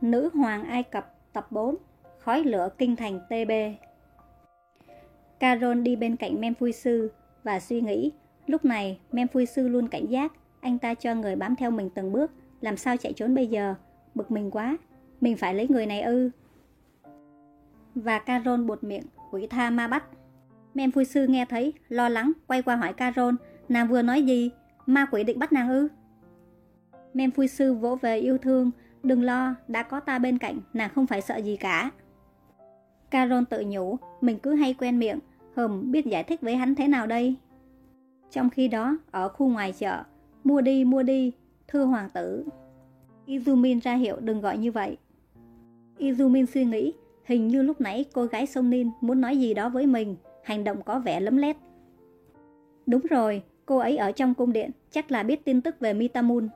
Nữ hoàng Ai Cập tập 4 Khói lửa kinh thành TB Carol đi bên cạnh Memphui Sư và suy nghĩ, Lúc này Memphui Sư luôn cảnh giác, Anh ta cho người bám theo mình từng bước, Làm sao chạy trốn bây giờ? Bực mình quá, Mình phải lấy người này ư? Và Carol buột miệng, Quỷ tha ma bắt. Memphui Sư nghe thấy, Lo lắng, quay qua hỏi Carol Nàng vừa nói gì? Ma quỷ định bắt nàng ư? Memphui Sư vỗ về yêu thương Đừng lo, đã có ta bên cạnh, nàng không phải sợ gì cả. Carol tự nhủ, mình cứ hay quen miệng, hờm biết giải thích với hắn thế nào đây. Trong khi đó, ở khu ngoài chợ, mua đi mua đi, thưa hoàng tử. Izumin ra hiệu đừng gọi như vậy. Izumin suy nghĩ, hình như lúc nãy cô gái sông Nin muốn nói gì đó với mình, hành động có vẻ lấm lét. Đúng rồi, cô ấy ở trong cung điện, chắc là biết tin tức về Mitamun.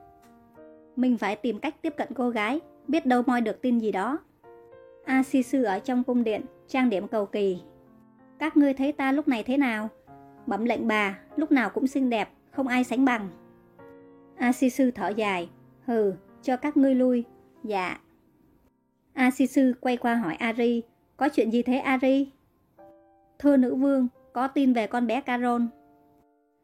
Mình phải tìm cách tiếp cận cô gái, biết đâu moi được tin gì đó. A Si Sư ở trong cung điện, trang điểm cầu kỳ. Các ngươi thấy ta lúc này thế nào? Bẩm lệnh bà, lúc nào cũng xinh đẹp, không ai sánh bằng. A Si Sư thở dài, hừ, cho các ngươi lui. Dạ. A Si Sư quay qua hỏi Ari, có chuyện gì thế Ari? Thưa nữ vương, có tin về con bé Carol.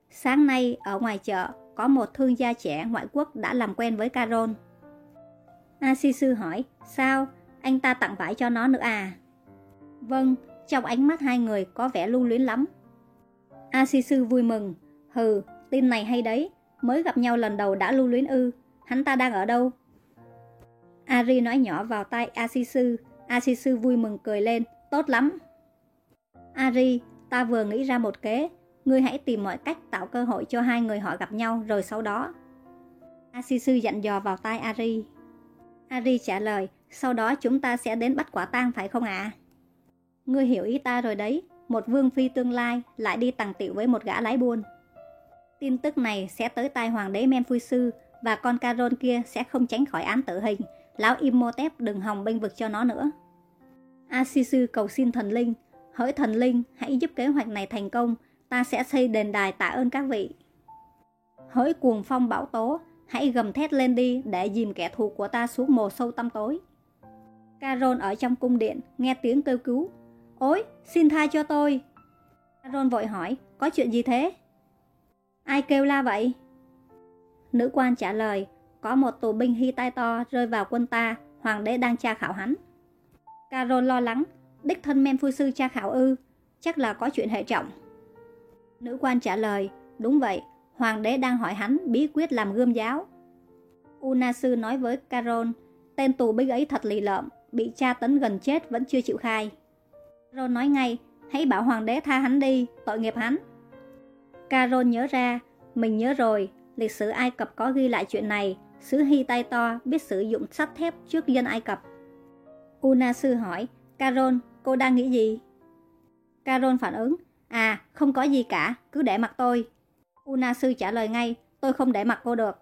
Sáng nay ở ngoài chợ, có một thương gia trẻ ngoại quốc đã làm quen với Carol. Asisu hỏi, sao, anh ta tặng vải cho nó nữa à? Vâng, trong ánh mắt hai người có vẻ lưu luyến lắm. Asisu vui mừng, hừ, tin này hay đấy, mới gặp nhau lần đầu đã lưu luyến ư, hắn ta đang ở đâu? Ari nói nhỏ vào tai Asisu, Asisu vui mừng cười lên, tốt lắm. Ari, ta vừa nghĩ ra một kế, Ngươi hãy tìm mọi cách tạo cơ hội cho hai người họ gặp nhau rồi sau đó. Asisu dặn dò vào tai Ari. Ari trả lời, sau đó chúng ta sẽ đến bắt quả tang phải không ạ? Ngươi hiểu ý ta rồi đấy, một vương phi tương lai lại đi tàng tiểu với một gã lái buôn. Tin tức này sẽ tới tai hoàng đế Sư và con Caron kia sẽ không tránh khỏi án tử hình. Lão Imhotep đừng hòng bênh vực cho nó nữa. Asisu cầu xin thần linh, hỡi thần linh hãy giúp kế hoạch này thành công ta sẽ xây đền đài tạ ơn các vị. Hỡi cuồng phong bão tố, hãy gầm thét lên đi để dìm kẻ thù của ta xuống mồ sâu tăm tối. Carol ở trong cung điện, nghe tiếng kêu cứu. Ôi, xin tha cho tôi. Carol vội hỏi, có chuyện gì thế? Ai kêu la vậy? Nữ quan trả lời, có một tù binh hy tai to rơi vào quân ta, hoàng đế đang tra khảo hắn. Carol lo lắng, đích thân men phu sư tra khảo ư, chắc là có chuyện hệ trọng. Nữ quan trả lời, đúng vậy, hoàng đế đang hỏi hắn bí quyết làm gươm giáo. Unasu nói với Caron: tên tù binh ấy thật lì lợm, bị tra tấn gần chết vẫn chưa chịu khai. Caron nói ngay, hãy bảo hoàng đế tha hắn đi, tội nghiệp hắn. Caron nhớ ra, mình nhớ rồi, lịch sử Ai Cập có ghi lại chuyện này, sứ Hy tay to biết sử dụng sắt thép trước dân Ai Cập. Unasu hỏi, Caron, cô đang nghĩ gì? Caron phản ứng, À, không có gì cả, cứ để mặt tôi. Una sư trả lời ngay, tôi không để mặt cô được.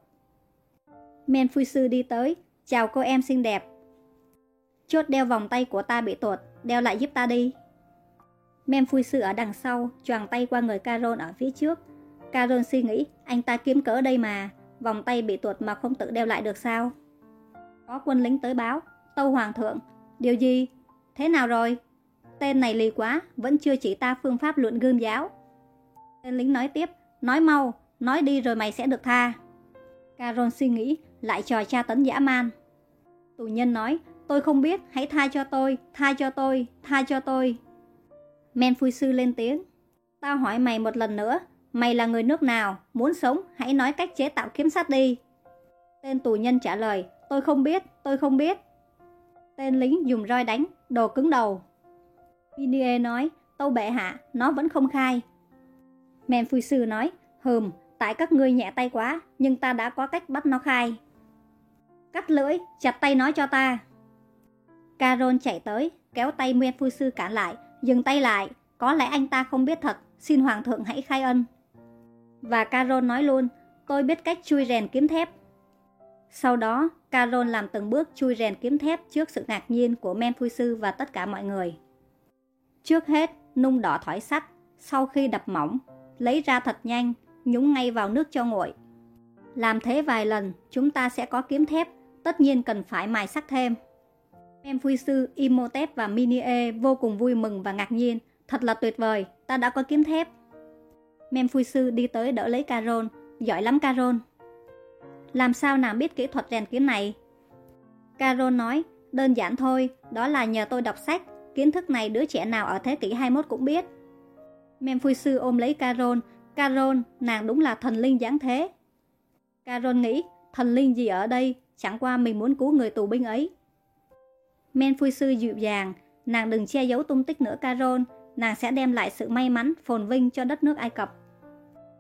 Men phu sư đi tới, chào cô em xinh đẹp. Chốt đeo vòng tay của ta bị tuột, đeo lại giúp ta đi. Men phu sư ở đằng sau, choàng tay qua người Carol ở phía trước. Carol suy nghĩ, anh ta kiếm cỡ đây mà, vòng tay bị tuột mà không tự đeo lại được sao? Có quân lính tới báo, tâu hoàng thượng, điều gì? Thế nào rồi? Tên này lì quá, vẫn chưa chỉ ta phương pháp luận gươm giáo. Tên lính nói tiếp, nói mau, nói đi rồi mày sẽ được tha. Caron suy nghĩ, lại trò tra tấn dã man. Tù nhân nói, tôi không biết, hãy tha cho tôi, tha cho tôi, tha cho tôi. Men phui sư lên tiếng, tao hỏi mày một lần nữa, mày là người nước nào, muốn sống, hãy nói cách chế tạo kiếm sắt đi. Tên tù nhân trả lời, tôi không biết, tôi không biết. Tên lính dùng roi đánh, đồ cứng đầu. Pinie nói, tâu bệ hạ, nó vẫn không khai. Men phu sư nói, hừm, tại các ngươi nhẹ tay quá, nhưng ta đã có cách bắt nó khai. Cắt lưỡi, chặt tay nó cho ta. Carol chạy tới, kéo tay Men phu sư cản lại, dừng tay lại, có lẽ anh ta không biết thật, xin hoàng thượng hãy khai ân. Và Carol nói luôn, tôi biết cách chui rèn kiếm thép. Sau đó, Carol làm từng bước chui rèn kiếm thép trước sự ngạc nhiên của Men Phu Sư và tất cả mọi người. Trước hết, nung đỏ thỏi sắt, sau khi đập mỏng, lấy ra thật nhanh, nhúng ngay vào nước cho nguội. Làm thế vài lần, chúng ta sẽ có kiếm thép, tất nhiên cần phải mài sắc thêm. Em phu sư Imhotep và Minie vô cùng vui mừng và ngạc nhiên. Thật là tuyệt vời, ta đã có kiếm thép. Mem phu sư đi tới đỡ lấy Caron, giỏi lắm Caron. Làm sao nàng biết kỹ thuật rèn kiếm này? Caron nói, đơn giản thôi, đó là nhờ tôi đọc sách, kiến thức này đứa trẻ nào ở thế kỷ 21 cũng biết. Mem sư ôm lấy Caron, Caron, nàng đúng là thần linh giáng thế. Caron nghĩ, thần linh gì ở đây, chẳng qua mình muốn cứu người tù binh ấy. Men sư dịu dàng, nàng đừng che giấu tung tích nữa Caron, nàng sẽ đem lại sự may mắn, phồn vinh cho đất nước Ai Cập.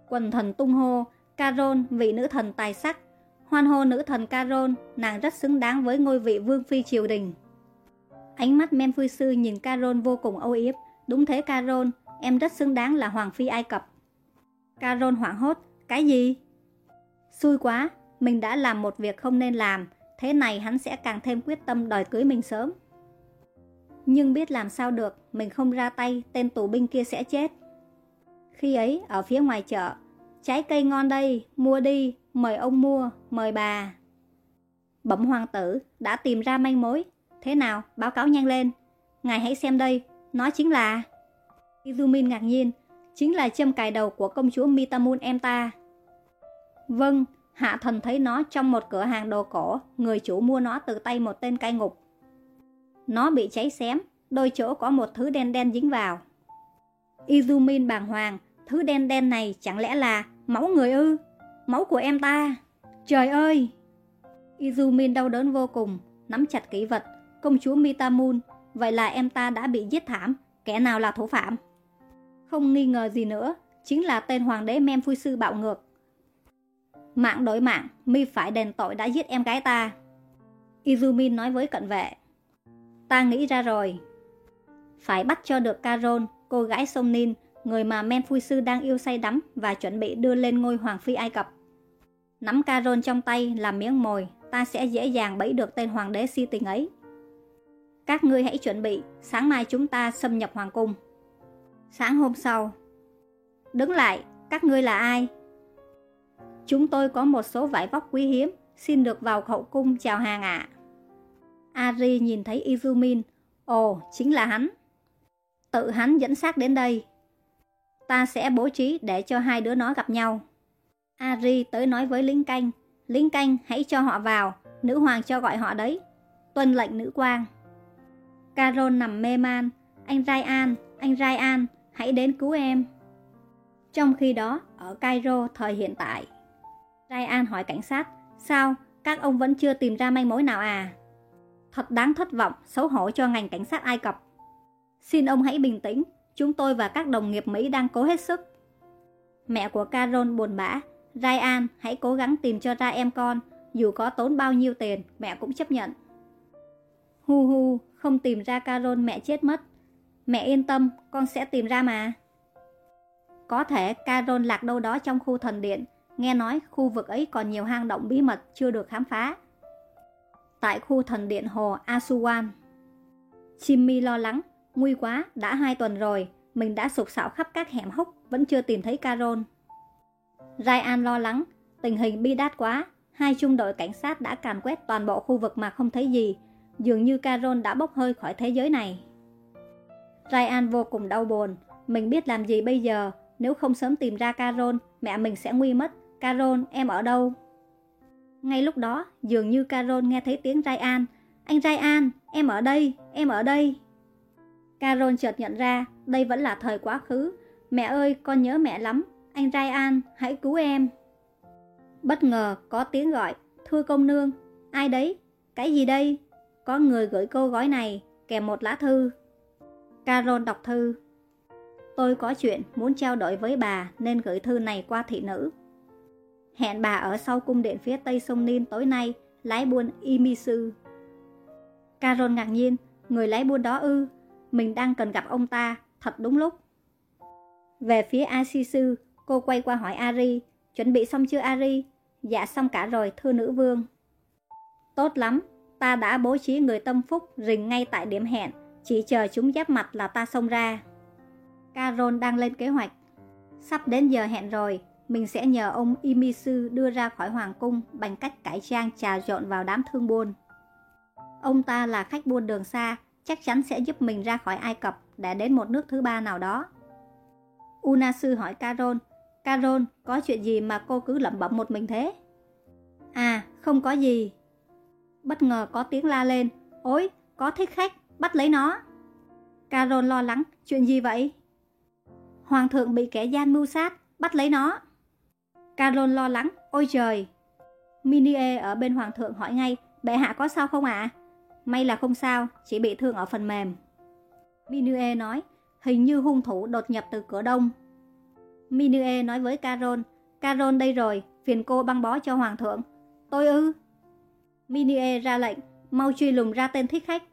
Quần thần tung hô, Caron, vị nữ thần tài sắc, hoan hô nữ thần Caron, nàng rất xứng đáng với ngôi vị vương phi triều đình. Ánh mắt men phu sư nhìn Caron vô cùng âu yếm, đúng thế Caron, em rất xứng đáng là hoàng phi Ai Cập. Caron hoảng hốt, cái gì? Xui quá, mình đã làm một việc không nên làm, thế này hắn sẽ càng thêm quyết tâm đòi cưới mình sớm. Nhưng biết làm sao được, mình không ra tay, tên tù binh kia sẽ chết. Khi ấy, ở phía ngoài chợ, trái cây ngon đây, mua đi, mời ông mua, mời bà. Bẩm hoàng tử, đã tìm ra manh mối. Thế nào, báo cáo nhanh lên. Ngài hãy xem đây, nó chính là... Izumin ngạc nhiên, chính là châm cài đầu của công chúa Mitamun em ta. Vâng, hạ thần thấy nó trong một cửa hàng đồ cổ, người chủ mua nó từ tay một tên cai ngục. Nó bị cháy xém, đôi chỗ có một thứ đen đen dính vào. Izumin bàng hoàng, thứ đen đen này chẳng lẽ là máu người ư? Máu của em ta! Trời ơi! Izumin đau đớn vô cùng, nắm chặt kỹ vật, công chúa Mitamun, vậy là em ta đã bị giết thảm, kẻ nào là thủ phạm? Không nghi ngờ gì nữa, chính là tên hoàng đế Mem Phu Sư bạo ngược. Mạng đối mạng, mi phải đền tội đã giết em gái ta. Izumin nói với cận vệ. Ta nghĩ ra rồi. Phải bắt cho được Caron, cô gái sông Nin, người mà Men Phu Sư đang yêu say đắm và chuẩn bị đưa lên ngôi hoàng phi Ai Cập. Nắm Caron trong tay làm miếng mồi, ta sẽ dễ dàng bẫy được tên hoàng đế si tình ấy. Các ngươi hãy chuẩn bị, sáng mai chúng ta xâm nhập hoàng cung. Sáng hôm sau Đứng lại, các ngươi là ai? Chúng tôi có một số vải vóc quý hiếm Xin được vào hậu cung chào hàng ạ. Ari nhìn thấy Izumin Ồ, chính là hắn. Tự hắn dẫn xác đến đây. Ta sẽ bố trí để cho hai đứa nó gặp nhau. Ari tới nói với lính canh Lính canh hãy cho họ vào Nữ hoàng cho gọi họ đấy. Tuân lệnh nữ quang. Carol nằm mê man Anh Ryan, anh Ryan hãy đến cứu em. Trong khi đó, ở Cairo thời hiện tại, Ryan hỏi cảnh sát, sao, các ông vẫn chưa tìm ra manh mối nào à? Thật đáng thất vọng, xấu hổ cho ngành cảnh sát Ai Cập. Xin ông hãy bình tĩnh, chúng tôi và các đồng nghiệp Mỹ đang cố hết sức. Mẹ của Carol buồn bã, Ryan hãy cố gắng tìm cho ra em con, dù có tốn bao nhiêu tiền, mẹ cũng chấp nhận. Hu hu, không tìm ra Carol mẹ chết mất. Mẹ yên tâm, con sẽ tìm ra mà. Có thể Carol lạc đâu đó trong khu thần điện, nghe nói khu vực ấy còn nhiều hang động bí mật chưa được khám phá. Tại khu thần điện hồ Asuwan. Jimmy lo lắng, nguy quá, đã hai tuần rồi, mình đã sục sạo khắp các hẻm hốc, vẫn chưa tìm thấy Carol. Ryan lo lắng, tình hình bi đát quá, hai trung đội cảnh sát đã càn quét toàn bộ khu vực mà không thấy gì, dường như Carol đã bốc hơi khỏi thế giới này. Ryan vô cùng đau buồn. Mình biết làm gì bây giờ? Nếu không sớm tìm ra Carol, mẹ mình sẽ nguy mất. Carol, em ở đâu? Ngay lúc đó, dường như Carol nghe thấy tiếng Ryan. Anh Ryan, em ở đây, em ở đây. Carol chợt nhận ra, đây vẫn là thời quá khứ. Mẹ ơi, con nhớ mẹ lắm. Anh Ryan, hãy cứu em. Bất ngờ, có tiếng gọi. Thưa công nương, ai đấy? Cái gì đây? Có người gửi cô gói này, kèm một lá thư. Carol đọc thư Tôi có chuyện muốn trao đổi với bà nên gửi thư này qua thị nữ. Hẹn bà ở sau cung điện phía tây sông Nin tối nay, lái buôn Imisu. Carol ngạc nhiên, người lái buôn đó ư, mình đang cần gặp ông ta, thật đúng lúc. Về phía Asisu, cô quay qua hỏi Ari, chuẩn bị xong chưa Ari? Dạ xong cả rồi, thưa nữ vương. Tốt lắm, ta đã bố trí người tâm phúc rình ngay tại điểm hẹn, chỉ chờ chúng giáp mặt là ta xông ra Carol đang lên kế hoạch Sắp đến giờ hẹn rồi Mình sẽ nhờ ông Imisu đưa ra khỏi hoàng cung Bằng cách cải trang trà trộn vào đám thương buôn Ông ta là khách buôn đường xa, chắc chắn sẽ giúp mình ra khỏi Ai Cập để đến một nước thứ ba nào đó. Unasu hỏi Carol, Carol, có chuyện gì mà cô cứ lẩm bẩm một mình thế? À, không có gì. Bất ngờ có tiếng la lên, ôi, có thích khách, bắt lấy nó. Carol lo lắng, chuyện gì vậy? Hoàng thượng bị kẻ gian mưu sát, bắt lấy nó. Carol lo lắng, ôi trời. Minie ở bên hoàng thượng hỏi ngay, bệ hạ có sao không ạ? À? May là không sao, chỉ bị thương ở phần mềm. Minue nói, hình như hung thủ đột nhập từ cửa đông. Minue nói với Carol, Carol đây rồi, phiền cô băng bó cho hoàng thượng. Tôi ư. Minie ra lệnh, mau truy lùng ra tên thích khách.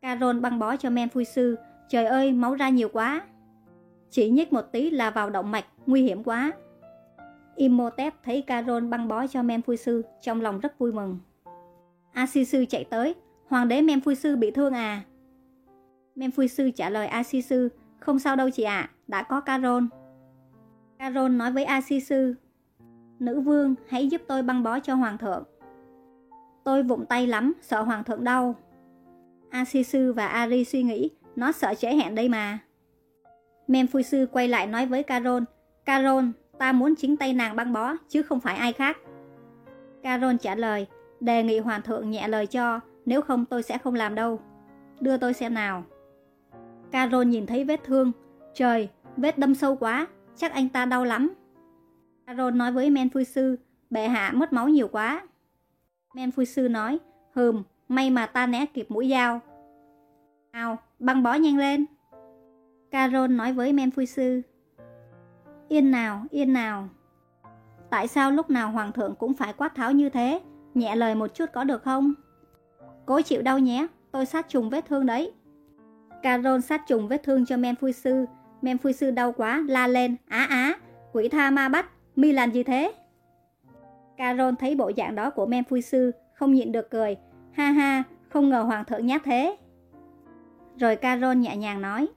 Carol băng bó cho men phui sư, trời ơi, máu ra nhiều quá. Chỉ nhích một tí là vào động mạch, nguy hiểm quá. Imhotep thấy Carol băng bó cho men phui sư, trong lòng rất vui mừng. Asisu chạy tới, Hoàng đế Memphui Sư bị thương à? Memphui Sư trả lời Asisu, không sao đâu chị ạ, đã có Carol. Carol nói với Asisu, Nữ vương, hãy giúp tôi băng bó cho hoàng thượng. Tôi vụng tay lắm, sợ hoàng thượng đau. Asisu và Ari suy nghĩ, nó sợ trễ hẹn đây mà. Sư quay lại nói với Carol, Carol, ta muốn chính tay nàng băng bó, chứ không phải ai khác. Carol trả lời, đề nghị hoàng thượng nhẹ lời cho, nếu không tôi sẽ không làm đâu Đưa tôi xem nào Carol nhìn thấy vết thương Trời, vết đâm sâu quá Chắc anh ta đau lắm Carol nói với men sư Bệ hạ mất máu nhiều quá Men Phu sư nói Hừm, may mà ta né kịp mũi dao Nào, băng bó nhanh lên Carol nói với men Phu sư Yên nào, yên nào Tại sao lúc nào hoàng thượng cũng phải quát tháo như thế Nhẹ lời một chút có được không Cố chịu đau nhé, tôi sát trùng vết thương đấy. Carol sát trùng vết thương cho men Phu sư. Men Phu sư đau quá, la lên, á á, quỷ tha ma bắt, mi làm gì thế? Carol thấy bộ dạng đó của men phui sư, không nhịn được cười. Ha ha, không ngờ hoàng thượng nhát thế. Rồi Carol nhẹ nhàng nói.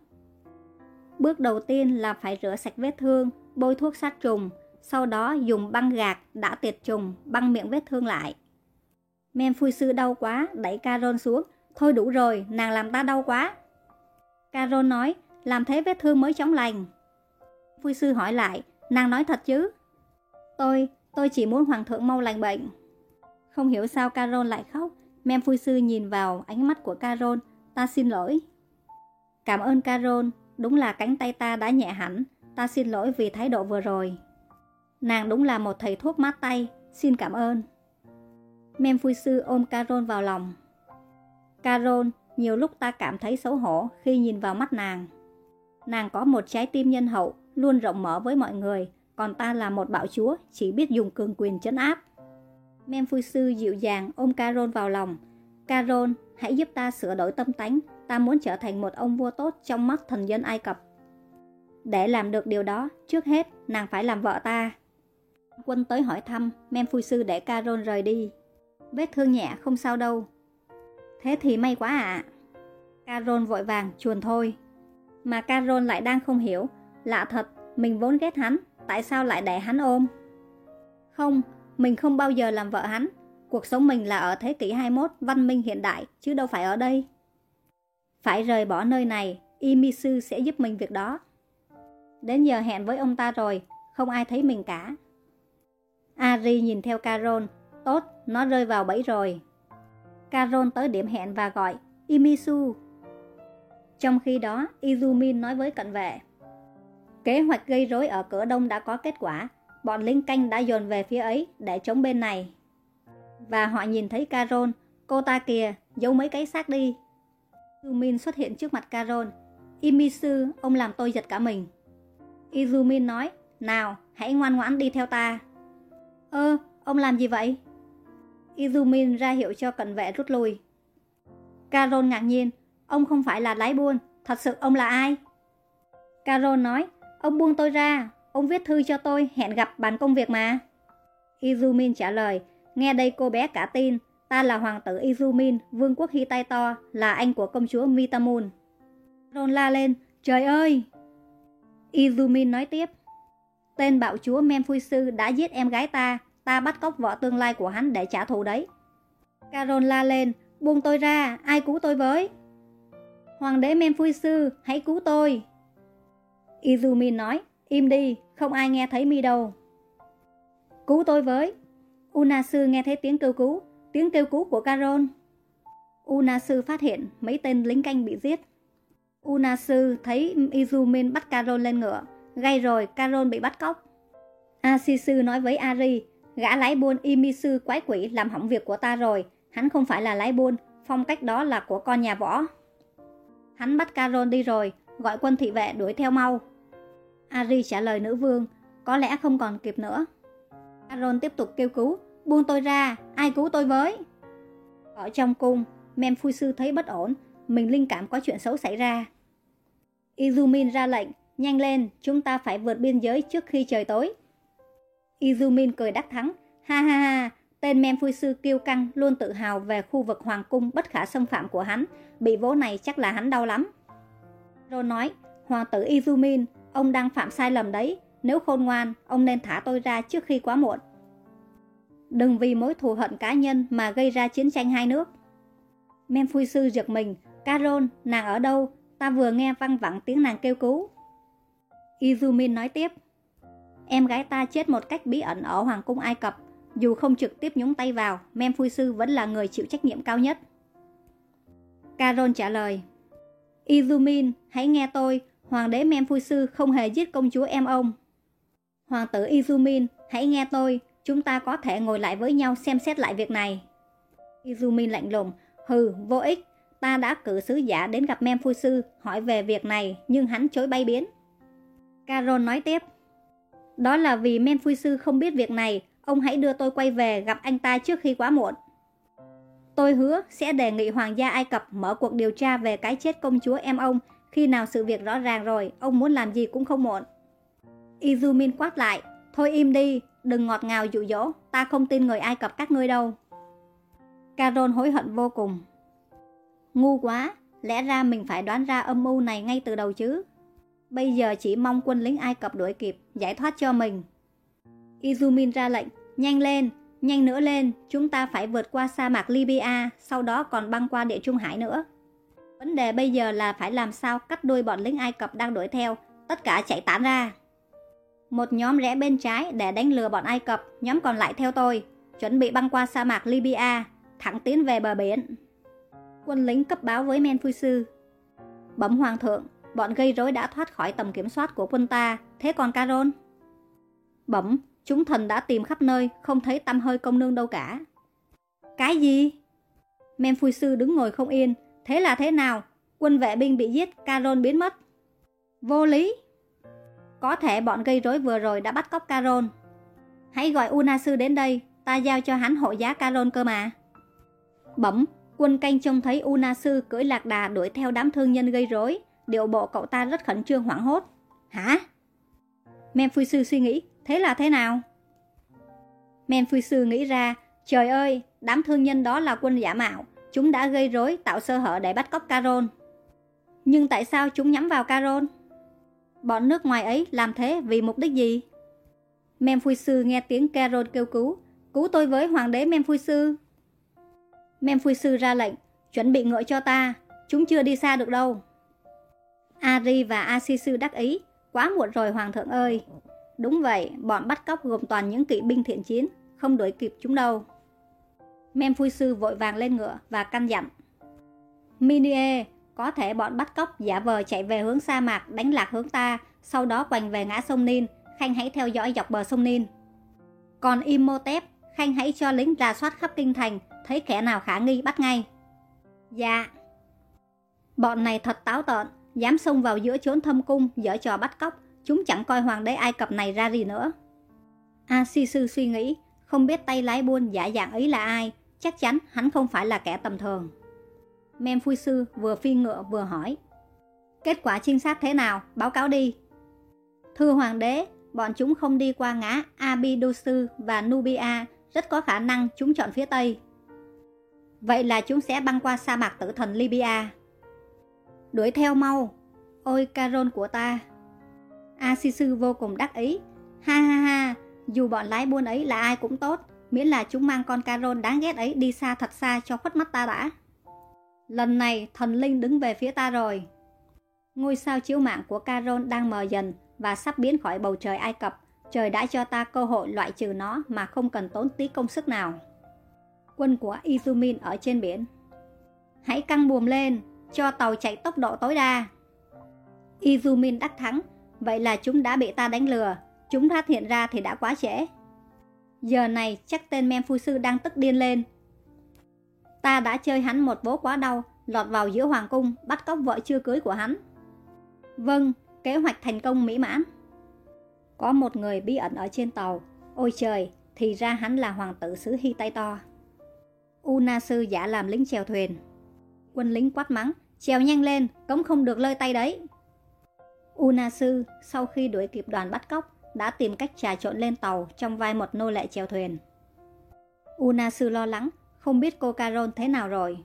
Bước đầu tiên là phải rửa sạch vết thương, bôi thuốc sát trùng, sau đó dùng băng gạc đã tiệt trùng, băng miệng vết thương lại. Men phui sư đau quá, đẩy Carol xuống. Thôi đủ rồi, nàng làm ta đau quá. Carol nói, làm thế vết thương mới chóng lành. Phui sư hỏi lại, nàng nói thật chứ? Tôi, tôi chỉ muốn hoàng thượng mau lành bệnh. Không hiểu sao Carol lại khóc. mem phu sư nhìn vào ánh mắt của Carol, ta xin lỗi. Cảm ơn Carol, đúng là cánh tay ta đã nhẹ hẳn, ta xin lỗi vì thái độ vừa rồi. Nàng đúng là một thầy thuốc mát tay, xin cảm ơn. Mem phu sư ôm Carol vào lòng. Carol, nhiều lúc ta cảm thấy xấu hổ khi nhìn vào mắt nàng. Nàng có một trái tim nhân hậu, luôn rộng mở với mọi người, còn ta là một bạo chúa, chỉ biết dùng cường quyền chấn áp. Sư dịu dàng ôm Carol vào lòng. Carol, hãy giúp ta sửa đổi tâm tánh, ta muốn trở thành một ông vua tốt trong mắt thần dân Ai Cập. Để làm được điều đó, trước hết, nàng phải làm vợ ta. Quân tới hỏi thăm, sư để Carol rời đi. Vết thương nhẹ không sao đâu Thế thì may quá ạ à. Carol vội vàng chuồn thôi Mà Carol lại đang không hiểu Lạ thật Mình vốn ghét hắn Tại sao lại để hắn ôm Không Mình không bao giờ làm vợ hắn Cuộc sống mình là ở thế kỷ 21 Văn minh hiện đại Chứ đâu phải ở đây Phải rời bỏ nơi này Imisu sẽ giúp mình việc đó Đến giờ hẹn với ông ta rồi Không ai thấy mình cả Ari nhìn theo Carol Tốt, nó rơi vào bẫy rồi. Carol tới điểm hẹn và gọi Imisu. Trong khi đó, Izumin nói với cận vệ. Kế hoạch gây rối ở cửa đông đã có kết quả. Bọn lính canh đã dồn về phía ấy để chống bên này. Và họ nhìn thấy Carol, cô ta kìa, giấu mấy cái xác đi. Izumin xuất hiện trước mặt Carol. Imisu, ông làm tôi giật cả mình. Izumin nói, nào, hãy ngoan ngoãn đi theo ta. Ơ, ông làm gì vậy? Izumin ra hiệu cho cận vệ rút lui. Carol ngạc nhiên, ông không phải là lái buôn, thật sự ông là ai? Carol nói, ông buông tôi ra, ông viết thư cho tôi hẹn gặp bàn công việc mà. Izumin trả lời, nghe đây cô bé cả tin, ta là hoàng tử Izumin, vương quốc Hittito, là anh của công chúa Mitamun. Ron la lên, trời ơi! Izumin nói tiếp, tên bạo chúa Sư đã giết em gái ta, Ta bắt cóc vợ tương lai của hắn để trả thù đấy. Caron la lên, buông tôi ra, ai cứu tôi với? Hoàng đế Sư, hãy cứu tôi. Izumi nói, im đi, không ai nghe thấy mi đâu. Cứu tôi với. Unasu nghe thấy tiếng kêu cứu, tiếng kêu cứu của Caron. Unasu phát hiện mấy tên lính canh bị giết. Unasu thấy Izumin bắt Caron lên ngựa, gây rồi Caron bị bắt cóc. Asisu nói với Ari, gã lái buôn Imisu quái quỷ làm hỏng việc của ta rồi, hắn không phải là lái buôn, phong cách đó là của con nhà võ. Hắn bắt Caron đi rồi, gọi quân thị vệ đuổi theo mau. Ari trả lời nữ vương, có lẽ không còn kịp nữa. Aron tiếp tục kêu cứu, buông tôi ra, ai cứu tôi với? Ở trong cung, Sư thấy bất ổn, mình linh cảm có chuyện xấu xảy ra. Izumin ra lệnh, nhanh lên, chúng ta phải vượt biên giới trước khi trời tối. Izumin cười đắc thắng, ha ha ha, tên Sư kiêu căng luôn tự hào về khu vực hoàng cung bất khả xâm phạm của hắn, bị vố này chắc là hắn đau lắm. Aron nói, hoàng tử Izumin, ông đang phạm sai lầm đấy, nếu khôn ngoan, ông nên thả tôi ra trước khi quá muộn. Đừng vì mối thù hận cá nhân mà gây ra chiến tranh hai nước. Memphui sư giật mình, Carol, nàng ở đâu? Ta vừa nghe văng vẳng tiếng nàng kêu cứu. Izumin nói tiếp, em gái ta chết một cách bí ẩn ở Hoàng cung Ai Cập. Dù không trực tiếp nhúng tay vào, Memphui sư vẫn là người chịu trách nhiệm cao nhất. Carol trả lời, Izumin, hãy nghe tôi, Hoàng đế Memphui không hề giết công chúa em ông. Hoàng tử Izumin, hãy nghe tôi, chúng ta có thể ngồi lại với nhau xem xét lại việc này. Izumin lạnh lùng, hừ, vô ích, ta đã cử sứ giả đến gặp Memphui hỏi về việc này nhưng hắn chối bay biến. Carol nói tiếp, đó là vì Memphui không biết việc này, ông hãy đưa tôi quay về gặp anh ta trước khi quá muộn. Tôi hứa sẽ đề nghị Hoàng gia Ai Cập mở cuộc điều tra về cái chết công chúa em ông. Khi nào sự việc rõ ràng rồi, ông muốn làm gì cũng không muộn. Izumin quát lại, thôi im đi, đừng ngọt ngào dụ dỗ, ta không tin người Ai Cập các ngươi đâu. Carol hối hận vô cùng. Ngu quá, lẽ ra mình phải đoán ra âm mưu này ngay từ đầu chứ. Bây giờ chỉ mong quân lính Ai Cập đuổi kịp, giải thoát cho mình. Izumin ra lệnh, nhanh lên, nhanh nữa lên, chúng ta phải vượt qua sa mạc Libya, sau đó còn băng qua địa Trung Hải nữa. Vấn đề bây giờ là phải làm sao cắt đuôi bọn lính Ai Cập đang đuổi theo, tất cả chạy tán ra. Một nhóm rẽ bên trái để đánh lừa bọn Ai Cập, nhóm còn lại theo tôi, chuẩn bị băng qua sa mạc Libya, thẳng tiến về bờ biển. Quân lính cấp báo với Men Phui Sư. Bẩm hoàng thượng, bọn gây rối đã thoát khỏi tầm kiểm soát của quân ta, thế còn Carol? Bẩm, chúng thần đã tìm khắp nơi, không thấy tâm hơi công nương đâu cả. Cái gì? Men Phui Sư đứng ngồi không yên, thế là thế nào? Quân vệ binh bị giết, Carol biến mất. Vô lý. Có thể bọn gây rối vừa rồi đã bắt cóc Carol. Hãy gọi Unasu đến đây, ta giao cho hắn hộ giá Carol cơ mà. Bẩm, quân canh trông thấy Unasu cưỡi lạc đà đuổi theo đám thương nhân gây rối, điệu bộ cậu ta rất khẩn trương hoảng hốt. Hả? Sư suy nghĩ, thế là thế nào? Sư nghĩ ra, trời ơi, đám thương nhân đó là quân giả mạo, chúng đã gây rối tạo sơ hở để bắt cóc Carol. Nhưng tại sao chúng nhắm vào Carol? Bọn nước ngoài ấy làm thế vì mục đích gì? Sư nghe tiếng Carol kêu cứu, cứu tôi với hoàng đế Sư. Memphui sư ra lệnh, chuẩn bị ngựa cho ta, chúng chưa đi xa được đâu. Ari và Asisu đắc ý, quá muộn rồi hoàng thượng ơi. Đúng vậy, bọn bắt cóc gồm toàn những kỵ binh thiện chiến, không đuổi kịp chúng đâu. Memphui sư vội vàng lên ngựa và căn dặn. Minie, có thể bọn bắt cóc giả vờ chạy về hướng sa mạc đánh lạc hướng ta, sau đó quành về ngã sông Nin, Khanh hãy theo dõi dọc bờ sông Nin. Còn Imhotep, Khanh hãy cho lính ra soát khắp kinh thành, thấy kẻ nào khả nghi bắt ngay. Dạ. Bọn này thật táo tợn, dám xông vào giữa chốn thâm cung, dở trò bắt cóc, chúng chẳng coi hoàng đế Ai Cập này ra gì nữa. A Si Sư suy nghĩ, không biết tay lái buôn giả dạng ấy là ai, chắc chắn hắn không phải là kẻ tầm thường. Mem Phui Sư vừa phi ngựa vừa hỏi. Kết quả trinh sát thế nào, báo cáo đi. Thưa hoàng đế, bọn chúng không đi qua ngã Abydos và Nubia, rất có khả năng chúng chọn phía tây. Vậy là chúng sẽ băng qua sa mạc tử thần Libya. Đuổi theo mau, ôi Caron của ta. Asisu vô cùng đắc ý. Ha ha ha, dù bọn lái buôn ấy là ai cũng tốt, miễn là chúng mang con Caron đáng ghét ấy đi xa thật xa cho khuất mắt ta đã. Lần này thần linh đứng về phía ta rồi. Ngôi sao chiếu mạng của Caron đang mờ dần và sắp biến khỏi bầu trời Ai Cập. Trời đã cho ta cơ hội loại trừ nó mà không cần tốn tí công sức nào. Quân của Izumin ở trên biển. Hãy căng buồm lên, cho tàu chạy tốc độ tối đa. Izumin đắc thắng, vậy là chúng đã bị ta đánh lừa. Chúng phát hiện ra thì đã quá trễ. Giờ này chắc tên men phu sư đang tức điên lên. Ta đã chơi hắn một vố quá đau, lọt vào giữa hoàng cung, bắt cóc vợ chưa cưới của hắn. Vâng, kế hoạch thành công mỹ mãn. Có một người bí ẩn ở trên tàu. Ôi trời, thì ra hắn là hoàng tử xứ Hy Tay To. Una sư giả làm lính chèo thuyền. Quân lính quát mắng, chèo nhanh lên, cống không được lơi tay đấy. Una sư, sau khi đuổi kịp đoàn bắt cóc, đã tìm cách trà trộn lên tàu trong vai một nô lệ chèo thuyền. Una sư lo lắng, không biết cô Carol thế nào rồi.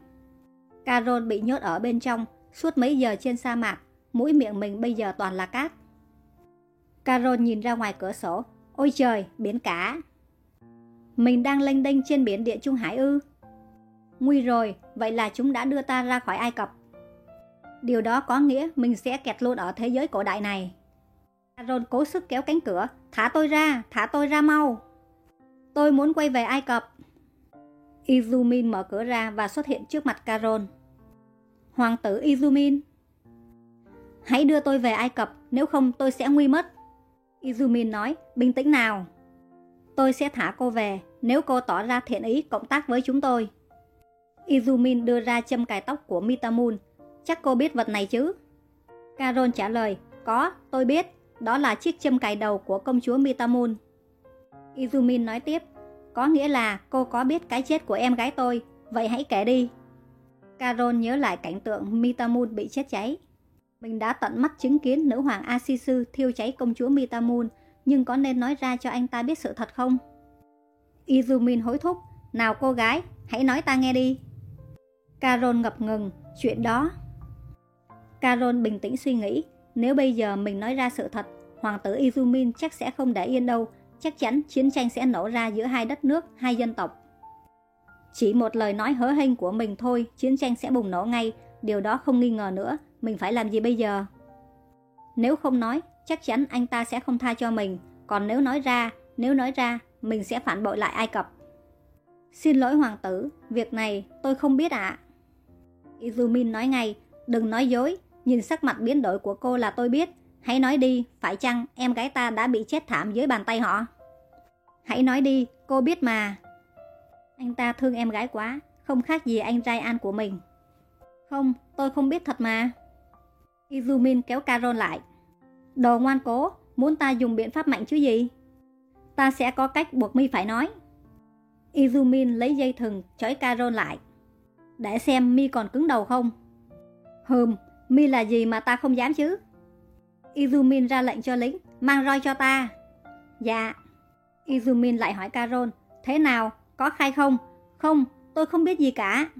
Carol bị nhốt ở bên trong, suốt mấy giờ trên sa mạc, mũi miệng mình bây giờ toàn là cát. Carol nhìn ra ngoài cửa sổ, ôi trời, biển cả. Mình đang lênh đênh trên biển địa Trung Hải ư. Nguy rồi, vậy là chúng đã đưa ta ra khỏi Ai Cập. Điều đó có nghĩa mình sẽ kẹt luôn ở thế giới cổ đại này. Aaron cố sức kéo cánh cửa. Thả tôi ra, thả tôi ra mau. Tôi muốn quay về Ai Cập. Izumin mở cửa ra và xuất hiện trước mặt Carol. Hoàng tử Izumin. Hãy đưa tôi về Ai Cập, nếu không tôi sẽ nguy mất. Izumin nói, bình tĩnh nào. Tôi sẽ thả cô về, nếu cô tỏ ra thiện ý cộng tác với chúng tôi. Izumin đưa ra châm cài tóc của Mitamun. Chắc cô biết vật này chứ? Carol trả lời, có, tôi biết. Đó là chiếc châm cài đầu của công chúa Mitamun. Izumin nói tiếp, có nghĩa là cô có biết cái chết của em gái tôi, vậy hãy kể đi. Carol nhớ lại cảnh tượng Mitamun bị chết cháy. Mình đã tận mắt chứng kiến nữ hoàng Asisu thiêu cháy công chúa Mitamun, nhưng có nên nói ra cho anh ta biết sự thật không? Izumin hối thúc, nào cô gái, hãy nói ta nghe đi. Carol ngập ngừng, chuyện đó. Carol bình tĩnh suy nghĩ, nếu bây giờ mình nói ra sự thật, hoàng tử Izumin chắc sẽ không để yên đâu, chắc chắn chiến tranh sẽ nổ ra giữa hai đất nước, hai dân tộc. Chỉ một lời nói hớ hênh của mình thôi, chiến tranh sẽ bùng nổ ngay, điều đó không nghi ngờ nữa, mình phải làm gì bây giờ? Nếu không nói, chắc chắn anh ta sẽ không tha cho mình, còn nếu nói ra, nếu nói ra, mình sẽ phản bội lại Ai Cập. Xin lỗi hoàng tử, việc này tôi không biết ạ. À. Izumin nói ngay, đừng nói dối, nhìn sắc mặt biến đổi của cô là tôi biết. Hãy nói đi, phải chăng em gái ta đã bị chết thảm dưới bàn tay họ? Hãy nói đi, cô biết mà. Anh ta thương em gái quá, không khác gì anh trai an của mình. Không, tôi không biết thật mà. Izumin kéo Carol lại. Đồ ngoan cố, muốn ta dùng biện pháp mạnh chứ gì? Ta sẽ có cách buộc mi phải nói. Izumin lấy dây thừng trói Carol lại. Để xem mi còn cứng đầu không? Hừm, mi là gì mà ta không dám chứ? Izumin ra lệnh cho lính, mang roi cho ta. Dạ. Izumin lại hỏi Carol, thế nào, có khai không? Không, tôi không biết gì cả.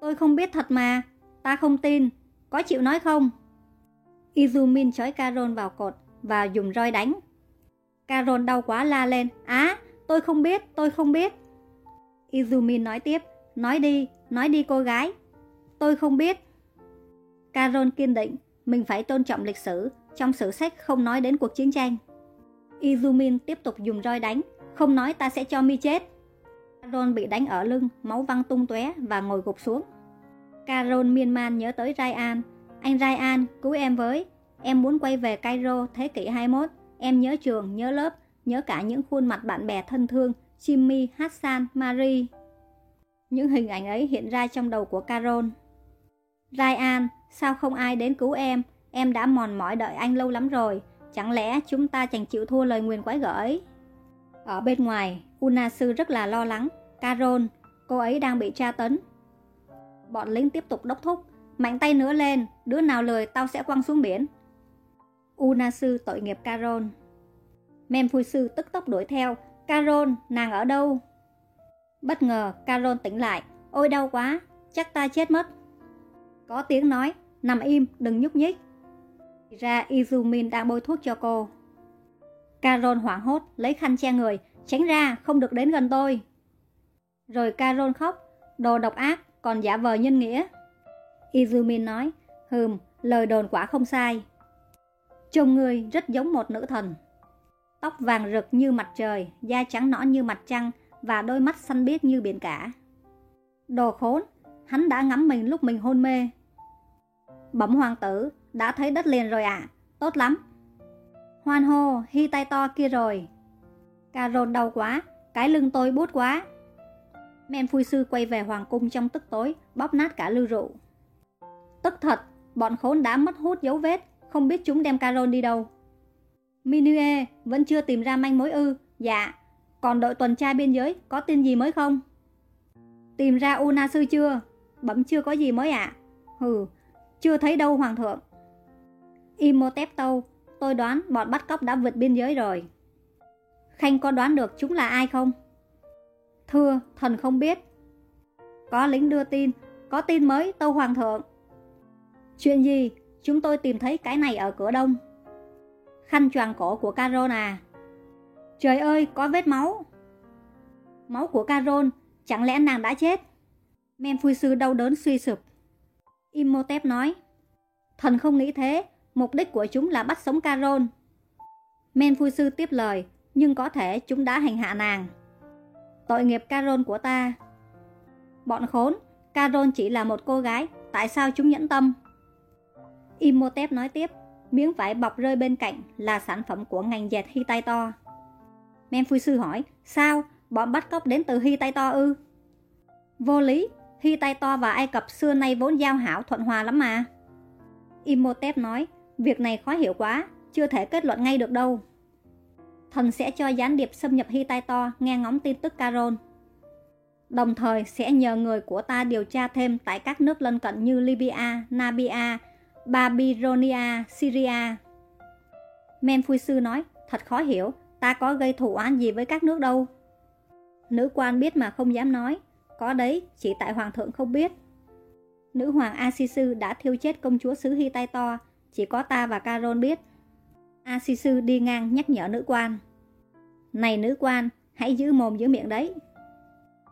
Tôi không biết thật mà, ta không tin, có chịu nói không? Izumin chói Carol vào cột và dùng roi đánh. Carol đau quá la lên, á, tôi không biết, tôi không biết. Izumin nói tiếp, nói đi, nói đi cô gái. Tôi không biết. Carol kiên định, mình phải tôn trọng lịch sử, trong sử sách không nói đến cuộc chiến tranh. Izumin tiếp tục dùng roi đánh, không nói ta sẽ cho mi chết. Carol bị đánh ở lưng, máu văng tung tóe và ngồi gục xuống. Carol miên man nhớ tới Ryan. Anh Ryan, cứu em với. Em muốn quay về Cairo thế kỷ 21. Em nhớ trường, nhớ lớp, nhớ cả những khuôn mặt bạn bè thân thương, Jimmy, Hassan, Marie. Những hình ảnh ấy hiện ra trong đầu của Carol. Ryan, sao không ai đến cứu em? Em đã mòn mỏi đợi anh lâu lắm rồi. Chẳng lẽ chúng ta chẳng chịu thua lời nguyền quái gở ấy? Ở bên ngoài, Unasu rất là lo lắng. Carol, cô ấy đang bị tra tấn. Bọn lính tiếp tục đốc thúc. Mạnh tay nữa lên, đứa nào lười tao sẽ quăng xuống biển. Unasu tội nghiệp Carol. Men Sư tức tốc đuổi theo. Carol, nàng ở đâu? Bất ngờ, Carol tỉnh lại. Ôi đau quá, chắc ta chết mất. Có tiếng nói, nằm im, đừng nhúc nhích. Thì ra Izumin đang bôi thuốc cho cô. Carol hoảng hốt, lấy khăn che người, tránh ra, không được đến gần tôi. Rồi Carol khóc, đồ độc ác, còn giả vờ nhân nghĩa. Izumin nói, hừm, lời đồn quả không sai. Trông người rất giống một nữ thần. Tóc vàng rực như mặt trời, da trắng nõn như mặt trăng và đôi mắt xanh biếc như biển cả. Đồ khốn, hắn đã ngắm mình lúc mình hôn mê. Bẩm hoàng tử, đã thấy đất liền rồi ạ, à? tốt lắm. Hoan hô, hy tay to kia rồi. Carol đau quá, cái lưng tôi bút quá. Men phui sư quay về hoàng cung trong tức tối, bóp nát cả lưu rượu. Tức thật, bọn khốn đã mất hút dấu vết, không biết chúng đem Carol đi đâu. Minue vẫn chưa tìm ra manh mối ư, dạ. Còn đội tuần tra biên giới có tin gì mới không? Tìm ra Una sư chưa? Bẩm chưa có gì mới ạ. À? Hừ, chưa thấy đâu hoàng thượng. Imhotep tâu, tôi đoán bọn bắt cóc đã vượt biên giới rồi. Khanh có đoán được chúng là ai không? Thưa, thần không biết. Có lính đưa tin, có tin mới, tâu hoàng thượng. Chuyện gì? Chúng tôi tìm thấy cái này ở cửa đông. Khăn choàng cổ của Carol à? Trời ơi, có vết máu. Máu của Carol, chẳng lẽ nàng đã chết? Men phu sư đau đớn suy sụp. Imhotep nói, thần không nghĩ thế, mục đích của chúng là bắt sống Carol. Men sư tiếp lời, nhưng có thể chúng đã hành hạ nàng. Tội nghiệp Carol của ta. Bọn khốn, Carol chỉ là một cô gái, tại sao chúng nhẫn tâm? Imhotep nói tiếp, miếng vải bọc rơi bên cạnh là sản phẩm của ngành dệt hy tay to. Men sư hỏi, sao, bọn bắt cóc đến từ hy tay to ư? Vô lý, hy tay to và Ai Cập xưa nay vốn giao hảo thuận hòa lắm mà. Imhotep nói, việc này khó hiểu quá, chưa thể kết luận ngay được đâu. Thần sẽ cho gián điệp xâm nhập hy tay to nghe ngóng tin tức Caron. Đồng thời sẽ nhờ người của ta điều tra thêm tại các nước lân cận như Libya, Nabia, Babylonia, Syria. Men Sư nói, thật khó hiểu, ta có gây thủ án gì với các nước đâu. Nữ quan biết mà không dám nói, có đấy, chỉ tại hoàng thượng không biết. Nữ hoàng Asisu đã thiêu chết công chúa xứ Hy tay to, chỉ có ta và Caron biết. Asisu đi ngang nhắc nhở nữ quan. Này nữ quan, hãy giữ mồm giữ miệng đấy.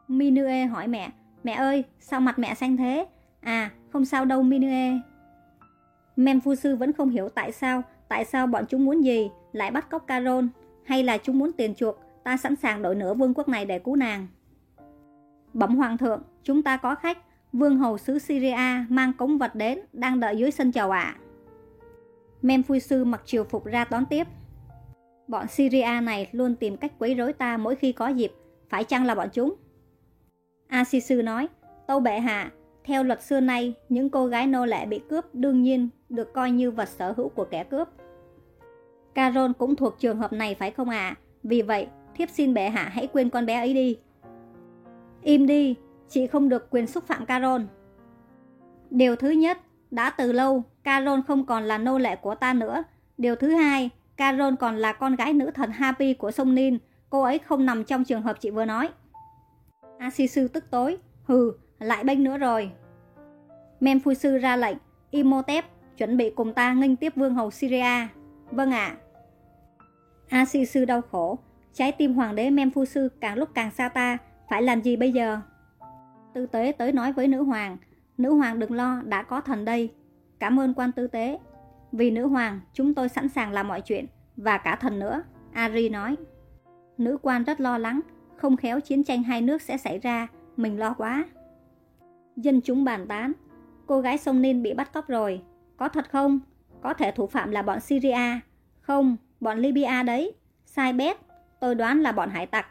Minue hỏi mẹ, mẹ ơi, sao mặt mẹ xanh thế? À, không sao đâu Minue. Men phu sư vẫn không hiểu tại sao, tại sao bọn chúng muốn gì, lại bắt cóc Caron, hay là chúng muốn tiền chuộc, ta sẵn sàng đổi nửa vương quốc này để cứu nàng. Bẩm hoàng thượng, chúng ta có khách, vương hầu xứ Syria mang cống vật đến, đang đợi dưới sân chào ạ. À. Phu sư mặc triều phục ra đón tiếp. Bọn Syria này luôn tìm cách quấy rối ta mỗi khi có dịp, phải chăng là bọn chúng? A sư nói, tâu bệ hạ, theo luật xưa nay, những cô gái nô lệ bị cướp đương nhiên được coi như vật sở hữu của kẻ cướp. Carol cũng thuộc trường hợp này phải không ạ? À? Vì vậy, thiếp xin bệ hạ hãy quên con bé ấy đi. Im đi, chị không được quyền xúc phạm Carol. Điều thứ nhất, đã từ lâu, Carol không còn là nô lệ của ta nữa. Điều thứ hai, Carol còn là con gái nữ thần Happy của sông Nin. Cô ấy không nằm trong trường hợp chị vừa nói. Asisu tức tối. Hừ, lại bênh nữa rồi. Memphui sư ra lệnh, Imhotep chuẩn bị cùng ta nghênh tiếp vương hầu Syria. Vâng ạ. À. Sư đau khổ, trái tim hoàng đế Memphu sư càng lúc càng xa ta, phải làm gì bây giờ? Tư tế tới nói với nữ hoàng, nữ hoàng đừng lo, đã có thần đây. Cảm ơn quan tư tế. Vì nữ hoàng, chúng tôi sẵn sàng làm mọi chuyện, và cả thần nữa, Ari nói. Nữ quan rất lo lắng, không khéo chiến tranh hai nước sẽ xảy ra, mình lo quá. Dân chúng bàn tán, cô gái sông Ninh bị bắt cóc rồi, có thật không? Có thể thủ phạm là bọn Syria. Không, bọn Libya đấy. Sai bét, tôi đoán là bọn hải tặc.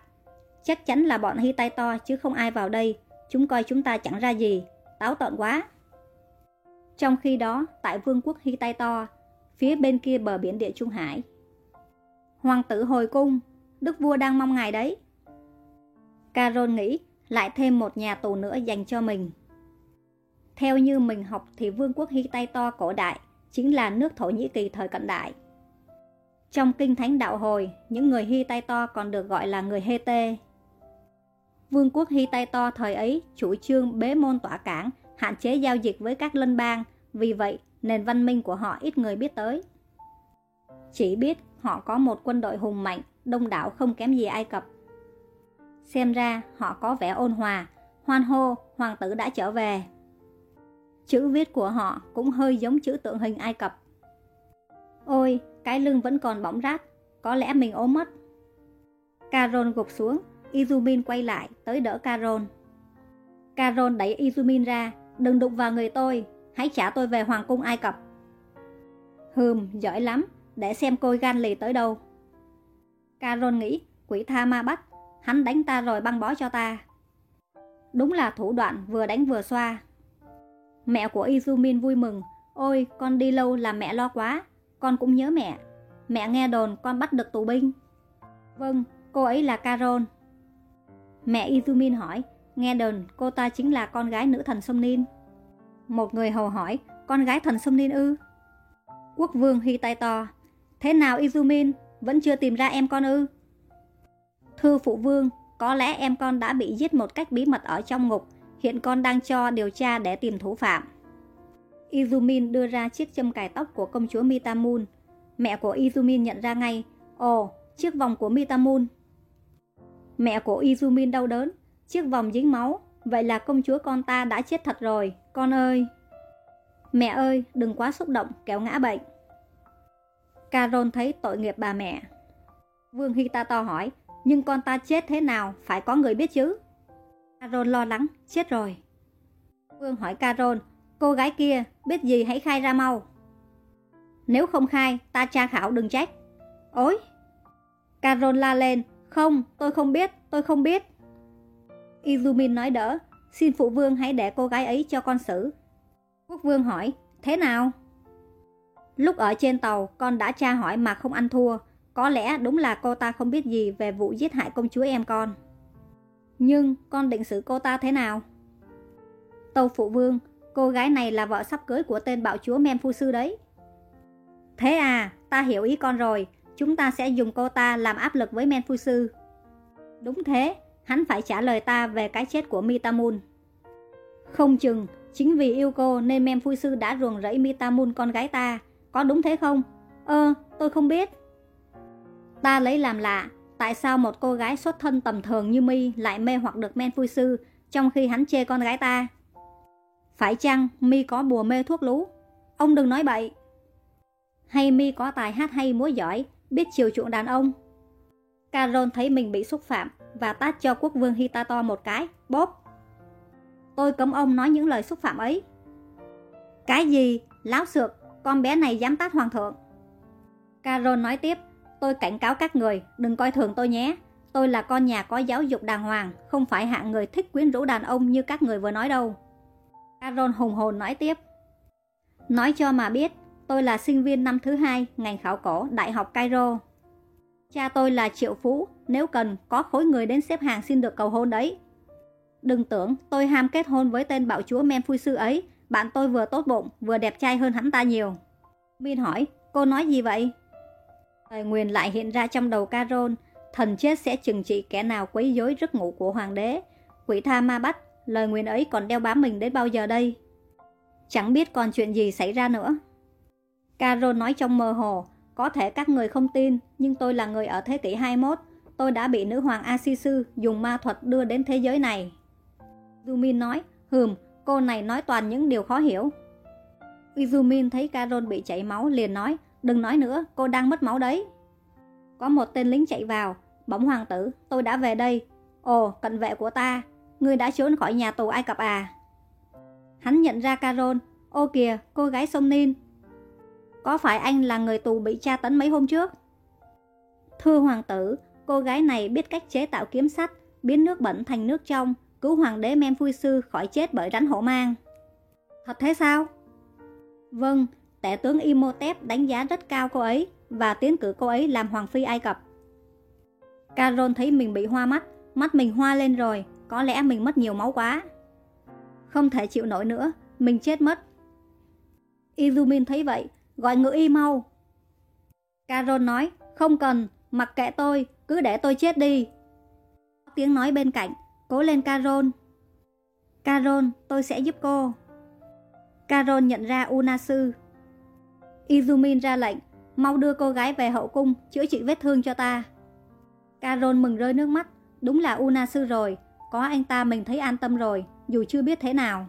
Chắc chắn là bọn Hy tay to chứ không ai vào đây. Chúng coi chúng ta chẳng ra gì. Táo tợn quá. Trong khi đó, tại vương quốc Hy tay to, phía bên kia bờ biển địa Trung Hải. Hoàng tử hồi cung, đức vua đang mong ngài đấy. Carol nghĩ lại thêm một nhà tù nữa dành cho mình. Theo như mình học thì vương quốc Hy tay to cổ đại chính là nước Thổ Nhĩ Kỳ thời cận đại. Trong kinh thánh đạo hồi, những người Hy tay to còn được gọi là người Hê Tê. Vương quốc Hy tay to thời ấy chủ trương bế môn tỏa cảng, hạn chế giao dịch với các lân bang, vì vậy nền văn minh của họ ít người biết tới. Chỉ biết họ có một quân đội hùng mạnh, đông đảo không kém gì Ai Cập. Xem ra họ có vẻ ôn hòa, hoan hô, hoàng tử đã trở về. Chữ viết của họ cũng hơi giống chữ tượng hình Ai Cập. Ôi, cái lưng vẫn còn bỏng rát, có lẽ mình ốm mất. Caron gục xuống, Izumin quay lại, tới đỡ Carol. Carol đẩy Izumin ra, đừng đụng vào người tôi, hãy trả tôi về Hoàng cung Ai Cập. Hừm, giỏi lắm, để xem cô gan lì tới đâu. Carol nghĩ, quỷ tha ma bắt, hắn đánh ta rồi băng bó cho ta. Đúng là thủ đoạn vừa đánh vừa xoa. Mẹ của Izumin vui mừng, ôi con đi lâu làm mẹ lo quá, con cũng nhớ mẹ. Mẹ nghe đồn con bắt được tù binh. Vâng, cô ấy là Carol. Mẹ Izumin hỏi, nghe đồn cô ta chính là con gái nữ thần sông Nin. Một người hầu hỏi, con gái thần sông Nin ư? Quốc vương hy tay to, thế nào Izumin, vẫn chưa tìm ra em con ư? Thưa phụ vương, có lẽ em con đã bị giết một cách bí mật ở trong ngục, hiện con đang cho điều tra để tìm thủ phạm. Izumin đưa ra chiếc châm cài tóc của công chúa Mitamun. Mẹ của Izumin nhận ra ngay, ồ, chiếc vòng của Mitamun. Mẹ của Izumin đau đớn, chiếc vòng dính máu, vậy là công chúa con ta đã chết thật rồi, con ơi. Mẹ ơi, đừng quá xúc động, kéo ngã bệnh. Carol thấy tội nghiệp bà mẹ. Vương Hitato hỏi, nhưng con ta chết thế nào, phải có người biết chứ? Carol lo lắng, chết rồi. Vương hỏi Carol, cô gái kia, biết gì hãy khai ra mau. Nếu không khai, ta tra khảo đừng trách. Ôi! Carol la lên, không, tôi không biết, tôi không biết. Izumin nói đỡ, xin phụ vương hãy để cô gái ấy cho con xử. Quốc vương hỏi, thế nào? Lúc ở trên tàu, con đã tra hỏi mà không ăn thua. Có lẽ đúng là cô ta không biết gì về vụ giết hại công chúa em con. Nhưng con định xử cô ta thế nào? Tâu phụ vương, cô gái này là vợ sắp cưới của tên bạo chúa Memphu Sư đấy. Thế à, ta hiểu ý con rồi. Chúng ta sẽ dùng cô ta làm áp lực với men phu Sư. Đúng thế, hắn phải trả lời ta về cái chết của Mitamun. Không chừng, chính vì yêu cô nên men phu Sư đã ruồng rẫy Mitamun con gái ta. Có đúng thế không? Ơ, tôi không biết. Ta lấy làm lạ, tại sao một cô gái xuất thân tầm thường như mi lại mê hoặc được men phu sư trong khi hắn chê con gái ta? Phải chăng mi có bùa mê thuốc lú? Ông đừng nói bậy. Hay mi có tài hát hay múa giỏi, biết chiều chuộng đàn ông? Carol thấy mình bị xúc phạm và tát cho quốc vương Hitato một cái, bóp. Tôi cấm ông nói những lời xúc phạm ấy. Cái gì? Láo xược, con bé này dám tát hoàng thượng. Carol nói tiếp, Tôi cảnh cáo các người, đừng coi thường tôi nhé. Tôi là con nhà có giáo dục đàng hoàng, không phải hạng người thích quyến rũ đàn ông như các người vừa nói đâu. Caron hùng hồn nói tiếp. Nói cho mà biết, tôi là sinh viên năm thứ hai ngành khảo cổ Đại học Cairo. Cha tôi là triệu phú, nếu cần có khối người đến xếp hàng xin được cầu hôn đấy. Đừng tưởng tôi ham kết hôn với tên bạo chúa sư ấy, bạn tôi vừa tốt bụng, vừa đẹp trai hơn hắn ta nhiều. Min hỏi, cô nói gì vậy? Lời nguyền lại hiện ra trong đầu Carol, thần chết sẽ trừng trị kẻ nào quấy rối giấc ngủ của hoàng đế. Quỷ tha ma bắt, lời nguyền ấy còn đeo bám mình đến bao giờ đây? Chẳng biết còn chuyện gì xảy ra nữa. Carol nói trong mơ hồ, có thể các người không tin, nhưng tôi là người ở thế kỷ 21. Tôi đã bị nữ hoàng Asisu dùng ma thuật đưa đến thế giới này. Yumin nói, hừm, cô này nói toàn những điều khó hiểu. Izumin thấy Carol bị chảy máu liền nói, Đừng nói nữa, cô đang mất máu đấy. Có một tên lính chạy vào, bóng hoàng tử, tôi đã về đây. Ồ, cận vệ của ta, ngươi đã trốn khỏi nhà tù Ai Cập à? Hắn nhận ra Carol, ô kìa, cô gái sông Nin. Có phải anh là người tù bị tra tấn mấy hôm trước? Thưa hoàng tử, cô gái này biết cách chế tạo kiếm sắt, biến nước bẩn thành nước trong, cứu hoàng đế Memphui Sư khỏi chết bởi rắn hổ mang. Thật thế sao? Vâng, Tể tướng Imhotep đánh giá rất cao cô ấy và tiến cử cô ấy làm hoàng phi Ai Cập. Caron thấy mình bị hoa mắt, mắt mình hoa lên rồi, có lẽ mình mất nhiều máu quá. Không thể chịu nổi nữa, mình chết mất. Izumin thấy vậy, gọi ngự y mau. Carol nói, không cần, mặc kệ tôi, cứ để tôi chết đi. Tiếng nói bên cạnh, cố lên Carol. Carol, tôi sẽ giúp cô. Carol nhận ra Unasu Izumin ra lệnh, mau đưa cô gái về hậu cung, chữa trị vết thương cho ta. Carol mừng rơi nước mắt, đúng là Unasu rồi, có anh ta mình thấy an tâm rồi, dù chưa biết thế nào.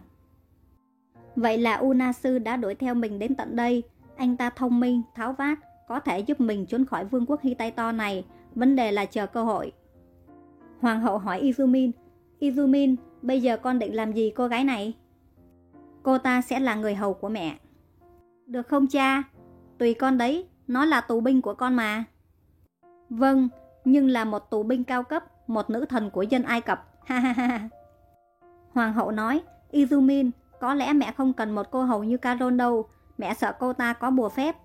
Vậy là Unasu đã đuổi theo mình đến tận đây. Anh ta thông minh, tháo vát, có thể giúp mình trốn khỏi vương quốc Hy Taito này. Vấn đề là chờ cơ hội. Hoàng hậu hỏi Izumin, Izumin, bây giờ con định làm gì cô gái này? Cô ta sẽ là người hầu của mẹ. Được không cha? Tùy con đấy, nó là tù binh của con mà. Vâng, nhưng là một tù binh cao cấp, một nữ thần của dân Ai Cập. Ha ha ha. Hoàng hậu nói, Izumin, có lẽ mẹ không cần một cô hầu như Carol đâu, mẹ sợ cô ta có bùa phép.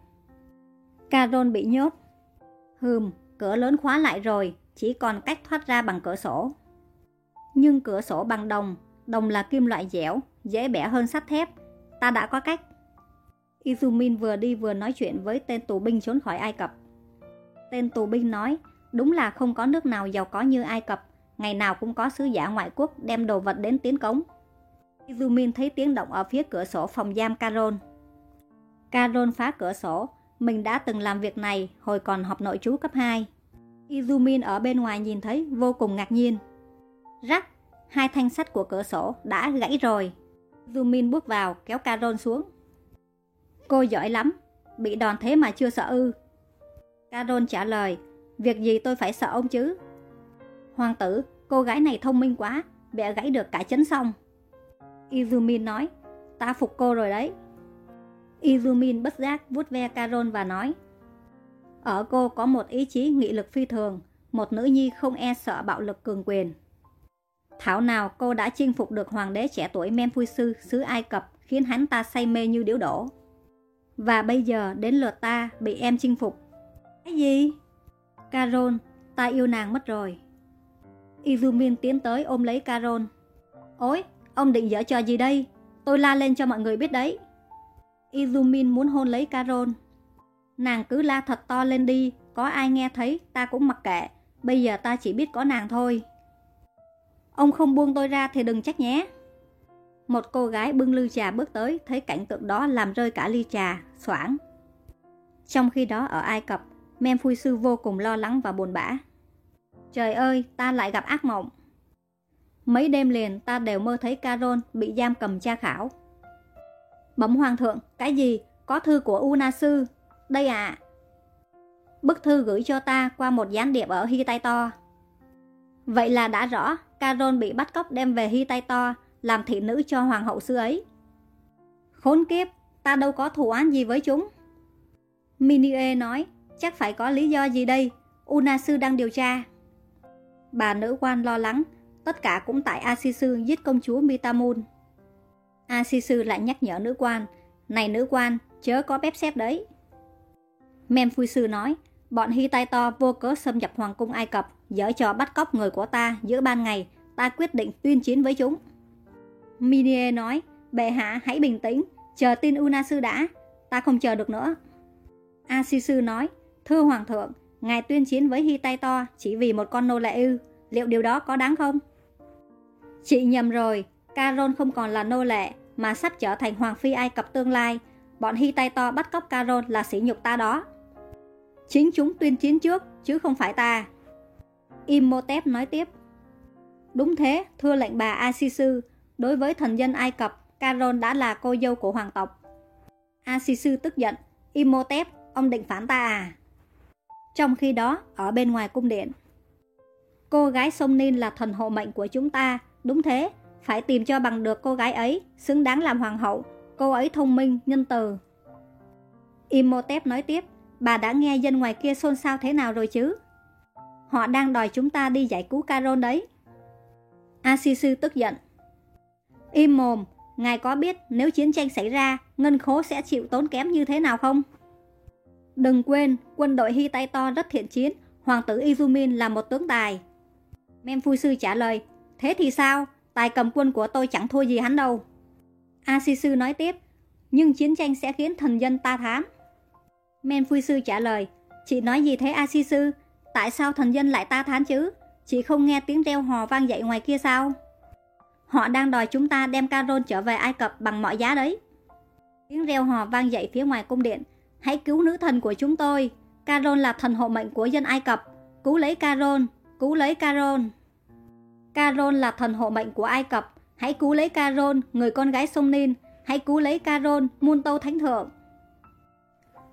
Carol bị nhốt. Hừm, cửa lớn khóa lại rồi, chỉ còn cách thoát ra bằng cửa sổ. Nhưng cửa sổ bằng đồng, đồng là kim loại dẻo, dễ bẻ hơn sắt thép. Ta đã có cách. Izumin vừa đi vừa nói chuyện với tên tù binh trốn khỏi Ai Cập. Tên tù binh nói, đúng là không có nước nào giàu có như Ai Cập, ngày nào cũng có sứ giả ngoại quốc đem đồ vật đến tiến cống. Izumin thấy tiếng động ở phía cửa sổ phòng giam Carol. Carol phá cửa sổ, mình đã từng làm việc này hồi còn học nội trú cấp 2. Izumin ở bên ngoài nhìn thấy vô cùng ngạc nhiên. Rắc, hai thanh sắt của cửa sổ đã gãy rồi. Izumin bước vào kéo Carol xuống. Cô giỏi lắm, bị đòn thế mà chưa sợ ư. Carol trả lời, việc gì tôi phải sợ ông chứ? Hoàng tử, cô gái này thông minh quá, bẻ gãy được cả chấn xong. Izumin nói, ta phục cô rồi đấy. Izumin bất giác vuốt ve Carol và nói, ở cô có một ý chí nghị lực phi thường, một nữ nhi không e sợ bạo lực cường quyền. Thảo nào cô đã chinh phục được hoàng đế trẻ tuổi sư xứ Ai Cập khiến hắn ta say mê như điếu đổ. Và bây giờ đến lượt ta bị em chinh phục. Cái gì? Carol, ta yêu nàng mất rồi. Izumin tiến tới ôm lấy Carol. Ôi, ông định dở trò gì đây? Tôi la lên cho mọi người biết đấy. Izumin muốn hôn lấy Carol. Nàng cứ la thật to lên đi, có ai nghe thấy ta cũng mặc kệ. Bây giờ ta chỉ biết có nàng thôi. Ông không buông tôi ra thì đừng trách nhé. Một cô gái bưng lư trà bước tới, thấy cảnh tượng đó làm rơi cả ly trà, xoảng. Trong khi đó ở Ai Cập, Mem Sư vô cùng lo lắng và buồn bã. Trời ơi, ta lại gặp ác mộng. Mấy đêm liền ta đều mơ thấy Carol bị giam cầm tra khảo. Bấm hoàng thượng, cái gì? Có thư của Una Sư. Đây à. Bức thư gửi cho ta qua một gián điệp ở Hittite. Vậy là đã rõ, Carol bị bắt cóc đem về Hittite làm thị nữ cho hoàng hậu xưa ấy. Khốn kiếp, ta đâu có thù án gì với chúng. Minie nói, chắc phải có lý do gì đây, Una sư đang điều tra. Bà nữ quan lo lắng, tất cả cũng tại Asisu giết công chúa A Si Sư lại nhắc nhở nữ quan, này nữ quan, chớ có bếp xếp đấy. Mem Phu sư nói, bọn Hy Tay To vô cớ xâm nhập hoàng cung Ai Cập, dở trò bắt cóc người của ta giữa ban ngày, ta quyết định tuyên chiến với chúng. Minie nói, bệ hạ hãy bình tĩnh, chờ tin Una Sư đã, ta không chờ được nữa. A Si Sư nói, thưa hoàng thượng, ngài tuyên chiến với Hy Tay To chỉ vì một con nô lệ ư, liệu điều đó có đáng không? Chị nhầm rồi, Caron không còn là nô lệ, mà sắp trở thành hoàng phi Ai Cập tương lai. Bọn Hittite bắt cóc Caron là sỉ nhục ta đó. Chính chúng tuyên chiến trước, chứ không phải ta. Imhotep nói tiếp. Đúng thế, thưa lệnh bà Asisu, đối với thần dân Ai Cập, Caron đã là cô dâu của hoàng tộc. Asisu tức giận, Imhotep, ông định phản ta à? Trong khi đó, ở bên ngoài cung điện, cô gái sông Nin là thần hộ mệnh của chúng ta, đúng thế, phải tìm cho bằng được cô gái ấy, xứng đáng làm hoàng hậu, cô ấy thông minh, nhân từ. Imhotep nói tiếp, bà đã nghe dân ngoài kia xôn xao thế nào rồi chứ? Họ đang đòi chúng ta đi giải cứu Caron đấy. Asisu tức giận. Im mồm, ngài có biết nếu chiến tranh xảy ra, ngân khố sẽ chịu tốn kém như thế nào không? Đừng quên, quân đội Hittite rất thiện chiến, hoàng tử Izumin là một tướng tài. Memphui sư trả lời, thế thì sao? Tài cầm quân của tôi chẳng thua gì hắn đâu. Asisu nói tiếp, nhưng chiến tranh sẽ khiến thần dân ta thán. Men phu sư trả lời, chị nói gì thế Asisu? Tại sao thần dân lại ta thán chứ? Chị không nghe tiếng reo hò vang dậy ngoài kia sao? Họ đang đòi chúng ta đem Caron trở về Ai Cập bằng mọi giá đấy. Tiếng reo hò vang dậy phía ngoài cung điện. Hãy cứu nữ thần của chúng tôi. Caron là thần hộ mệnh của dân Ai Cập. Cứu lấy Caron, cứu lấy Caron. Caron là thần hộ mệnh của Ai Cập. Hãy cứu lấy Caron, người con gái sông Nin. hãy cứu lấy Caron, muôn tâu thánh thượng.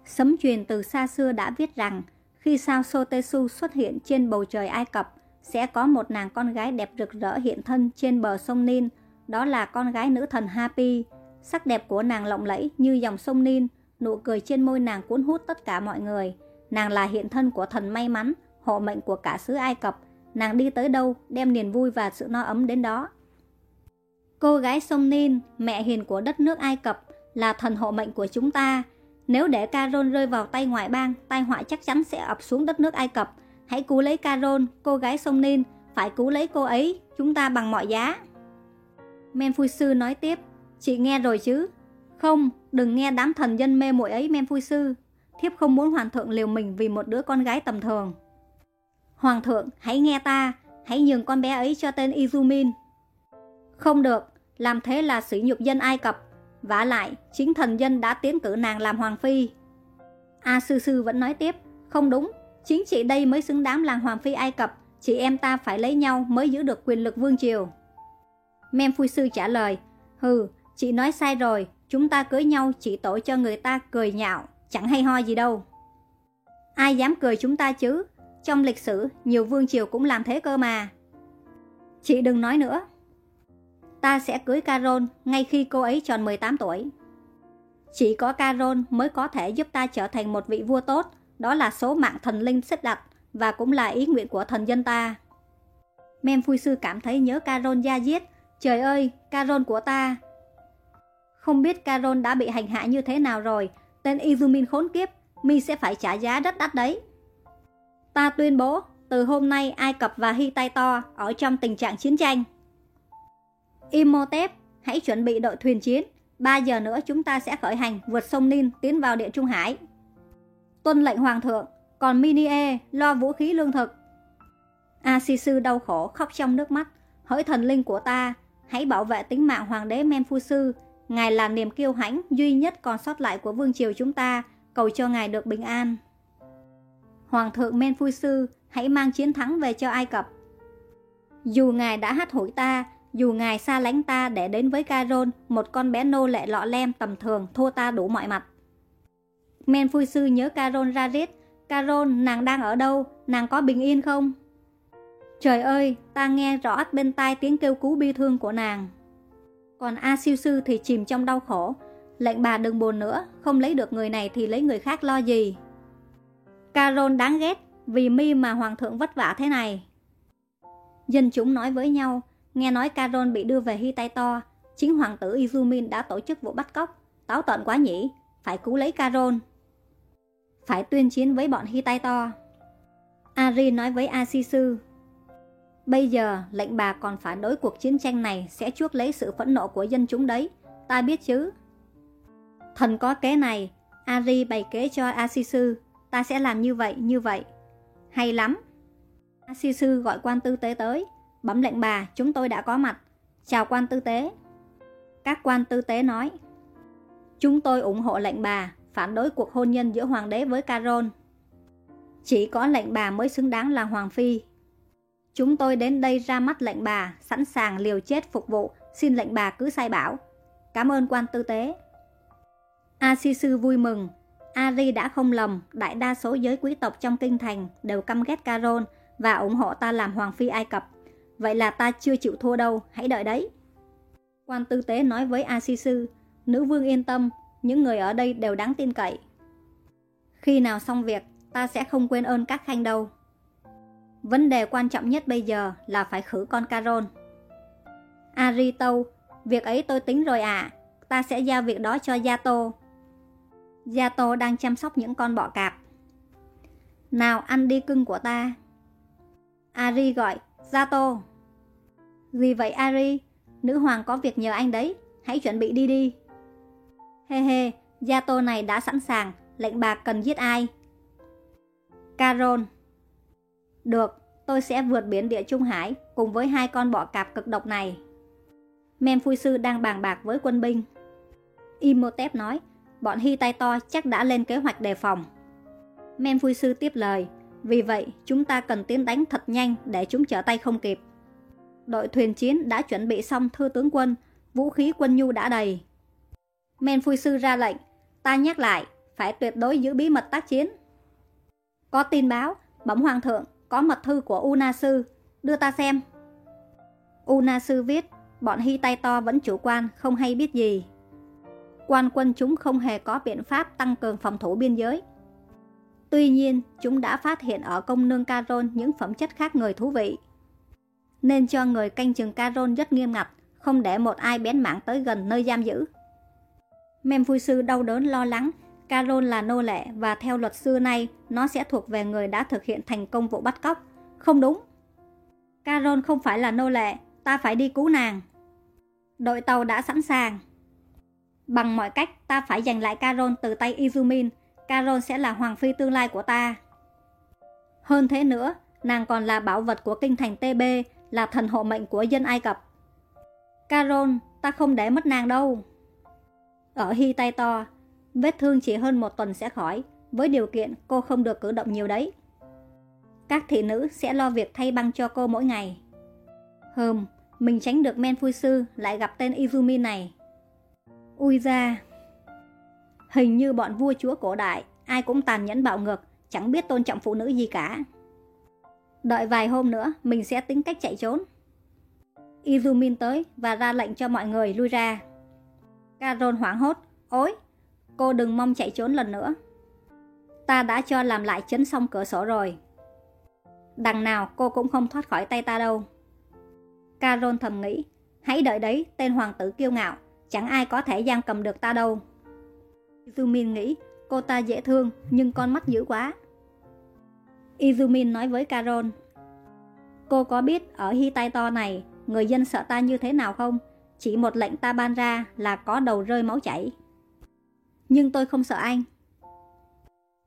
Sấm truyền từ xa xưa đã viết rằng, khi sao Sotesu xuất hiện trên bầu trời Ai Cập, sẽ có một nàng con gái đẹp rực rỡ hiện thân trên bờ sông Nin, đó là con gái nữ thần Hapi. Sắc đẹp của nàng lộng lẫy như dòng sông Nin, nụ cười trên môi nàng cuốn hút tất cả mọi người. Nàng là hiện thân của thần may mắn, hộ mệnh của cả xứ Ai Cập. Nàng đi tới đâu, đem niềm vui và sự no ấm đến đó. Cô gái sông Nin, mẹ hiền của đất nước Ai Cập, là thần hộ mệnh của chúng ta. Nếu để Caron rơi vào tay ngoại bang, tai họa chắc chắn sẽ ập xuống đất nước Ai Cập. Hãy cứu lấy Caron, cô gái sông Nin, phải cứu lấy cô ấy, chúng ta bằng mọi giá. Men Sư nói tiếp, chị nghe rồi chứ? Không, đừng nghe đám thần dân mê muội ấy Men Sư. Thiếp không muốn hoàng thượng liều mình vì một đứa con gái tầm thường. Hoàng thượng, hãy nghe ta, hãy nhường con bé ấy cho tên Izumin. Không được, làm thế là sỉ nhục dân Ai Cập. vả lại, chính thần dân đã tiến cử nàng làm hoàng phi. A Sư Sư vẫn nói tiếp, không đúng, chính chị đây mới xứng đáng làm hoàng phi Ai Cập, chị em ta phải lấy nhau mới giữ được quyền lực vương triều. Mem Phui Sư trả lời, hừ, chị nói sai rồi, chúng ta cưới nhau chỉ tội cho người ta cười nhạo, chẳng hay ho gì đâu. Ai dám cười chúng ta chứ, trong lịch sử nhiều vương triều cũng làm thế cơ mà. Chị đừng nói nữa. Ta sẽ cưới Carol ngay khi cô ấy tròn 18 tuổi. Chỉ có Carol mới có thể giúp ta trở thành một vị vua tốt, đó là số mạng thần linh xếp đặt và cũng là ý nguyện của thần dân ta. Mem Phui Sư cảm thấy nhớ Carol gia diết. Trời ơi, Carol của ta! Không biết Carol đã bị hành hạ như thế nào rồi, tên Izumin khốn kiếp, mi sẽ phải trả giá rất đắt đấy. Ta tuyên bố, từ hôm nay Ai Cập và Hittite ở trong tình trạng chiến tranh. Imhotep, hãy chuẩn bị đội thuyền chiến. 3 giờ nữa chúng ta sẽ khởi hành vượt sông Nin tiến vào địa Trung Hải. Tuân lệnh hoàng thượng, còn Minie lo vũ khí lương thực. Asisu đau khổ khóc trong nước mắt. Hỡi thần linh của ta, hãy bảo vệ tính mạng hoàng đế Menfusu. Ngài là niềm kiêu hãnh duy nhất còn sót lại của vương triều chúng ta, cầu cho ngài được bình an. Hoàng thượng Menfusu, hãy mang chiến thắng về cho Ai Cập. Dù ngài đã hát hủi ta, dù ngài xa lánh ta để đến với Caron, một con bé nô lệ lọ lem tầm thường thua ta đủ mọi mặt. Menphu Sư nhớ Caron ra riết. Caron, nàng đang ở đâu? Nàng có bình yên không? Trời ơi, ta nghe rõ bên tai tiếng kêu cứu bi thương của nàng. Còn A Siêu Sư thì chìm trong đau khổ. Lệnh bà đừng buồn nữa, không lấy được người này thì lấy người khác lo gì. Carol đáng ghét, vì mi mà hoàng thượng vất vả thế này. Dân chúng nói với nhau, nghe nói Carol bị đưa về Hittite, chính hoàng tử Izumin đã tổ chức vụ bắt cóc. Táo tận quá nhỉ, phải cứu lấy Carol. Phải tuyên chiến với bọn Hittite. Ari nói với Asisu, Bây giờ, lệnh bà còn phản đối cuộc chiến tranh này sẽ chuốc lấy sự phẫn nộ của dân chúng đấy, ta biết chứ. Thần có kế này, Ari bày kế cho Asisu, ta sẽ làm như vậy, như vậy. Hay lắm. A sư sư gọi quan tư tế tới, bấm lệnh bà, chúng tôi đã có mặt. Chào quan tư tế. Các quan tư tế nói, chúng tôi ủng hộ lệnh bà, phản đối cuộc hôn nhân giữa hoàng đế với Caron. Chỉ có lệnh bà mới xứng đáng là hoàng phi. Chúng tôi đến đây ra mắt lệnh bà, sẵn sàng liều chết phục vụ, xin lệnh bà cứ sai bảo. Cảm ơn quan tư tế. A Si Sư vui mừng. Ari đã không lầm, đại đa số giới quý tộc trong kinh thành đều căm ghét Caron và ủng hộ ta làm hoàng phi Ai Cập. Vậy là ta chưa chịu thua đâu, hãy đợi đấy. Quan tư tế nói với A Si Sư, nữ vương yên tâm, những người ở đây đều đáng tin cậy. Khi nào xong việc, ta sẽ không quên ơn các khanh đâu. Vấn đề quan trọng nhất bây giờ là phải khử con Caron. Tâu, việc ấy tôi tính rồi ạ. À. Ta sẽ giao việc đó cho Yato. Yato đang chăm sóc những con bọ cạp. Nào ăn đi cưng của ta. Ari gọi, Yato. Gì vậy Ari? Nữ hoàng có việc nhờ anh đấy. Hãy chuẩn bị đi đi. Hê hê, Yato này đã sẵn sàng. Lệnh bạc cần giết ai? Caron. Được, tôi sẽ vượt biển địa Trung Hải cùng với hai con bọ cạp cực độc này. Men Sư đang bàn bạc với quân binh. Imhotep nói, bọn hy tay to chắc đã lên kế hoạch đề phòng. Men vui Sư tiếp lời, vì vậy chúng ta cần tiến đánh thật nhanh để chúng trở tay không kịp. Đội thuyền chiến đã chuẩn bị xong thư tướng quân, vũ khí quân nhu đã đầy. Men Phui Sư ra lệnh, ta nhắc lại, phải tuyệt đối giữ bí mật tác chiến. Có tin báo, bẩm hoàng thượng, có mật thư của Una Sư, đưa ta xem. Una Sư viết, bọn Hy tay to vẫn chủ quan, không hay biết gì. Quan quân chúng không hề có biện pháp tăng cường phòng thủ biên giới. Tuy nhiên, chúng đã phát hiện ở công nương Caron những phẩm chất khác người thú vị. Nên cho người canh chừng Caron rất nghiêm ngặt, không để một ai bén mảng tới gần nơi giam giữ. Mem Sư đau đớn lo lắng, Caron là nô lệ và theo luật xưa nay, nó sẽ thuộc về người đã thực hiện thành công vụ bắt cóc. Không đúng. Caron không phải là nô lệ, ta phải đi cứu nàng. Đội tàu đã sẵn sàng. Bằng mọi cách, ta phải giành lại Caron từ tay Izumin. Caron sẽ là hoàng phi tương lai của ta. Hơn thế nữa, nàng còn là bảo vật của kinh thành TB, là thần hộ mệnh của dân Ai Cập. Caron, ta không để mất nàng đâu. Ở Hy tay to, vết thương chỉ hơn một tuần sẽ khỏi, với điều kiện cô không được cử động nhiều đấy. Các thị nữ sẽ lo việc thay băng cho cô mỗi ngày. Hừm, mình tránh được men phui sư lại gặp tên Izumi này. Ui ra! Hình như bọn vua chúa cổ đại, ai cũng tàn nhẫn bạo ngược, chẳng biết tôn trọng phụ nữ gì cả. Đợi vài hôm nữa, mình sẽ tính cách chạy trốn. Izumin tới và ra lệnh cho mọi người lui ra. Carol hoảng hốt, ối, cô đừng mong chạy trốn lần nữa. Ta đã cho làm lại chấn xong cửa sổ rồi. Đằng nào cô cũng không thoát khỏi tay ta đâu. Carol thầm nghĩ, hãy đợi đấy, tên hoàng tử kiêu ngạo, chẳng ai có thể giam cầm được ta đâu. Izumin nghĩ, cô ta dễ thương nhưng con mắt dữ quá. Izumin nói với Carol, Cô có biết ở Hitaito To này, người dân sợ ta như thế nào không? Chỉ một lệnh ta ban ra là có đầu rơi máu chảy. Nhưng tôi không sợ anh.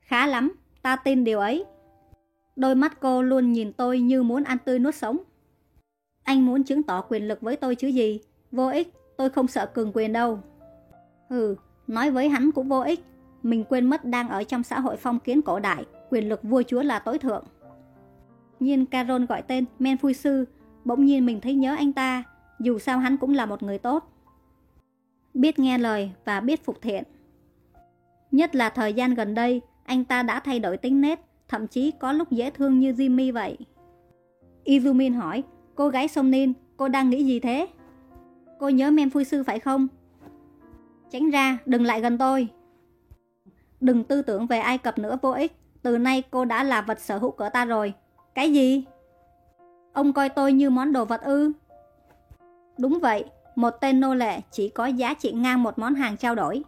Khá lắm, ta tin điều ấy. Đôi mắt cô luôn nhìn tôi như muốn ăn tươi nuốt sống. Anh muốn chứng tỏ quyền lực với tôi chứ gì? Vô ích, tôi không sợ cường quyền đâu. Hừ, nói với hắn cũng vô ích. Mình quên mất đang ở trong xã hội phong kiến cổ đại, quyền lực vua chúa là tối thượng. Nhiên Carol gọi tên Men Phui Sư, bỗng nhiên mình thấy nhớ anh ta, dù sao hắn cũng là một người tốt. Biết nghe lời và biết phục thiện. Nhất là thời gian gần đây, anh ta đã thay đổi tính nết, thậm chí có lúc dễ thương như Jimmy vậy. Izumin hỏi, cô gái Somnin, cô đang nghĩ gì thế? Cô nhớ men phui sư phải không? Tránh ra, đừng lại gần tôi. Đừng tư tưởng về Ai Cập nữa vô ích, từ nay cô đã là vật sở hữu của ta rồi. Cái gì? Ông coi tôi như món đồ vật ư? Đúng vậy, một tên nô lệ chỉ có giá trị ngang một món hàng trao đổi.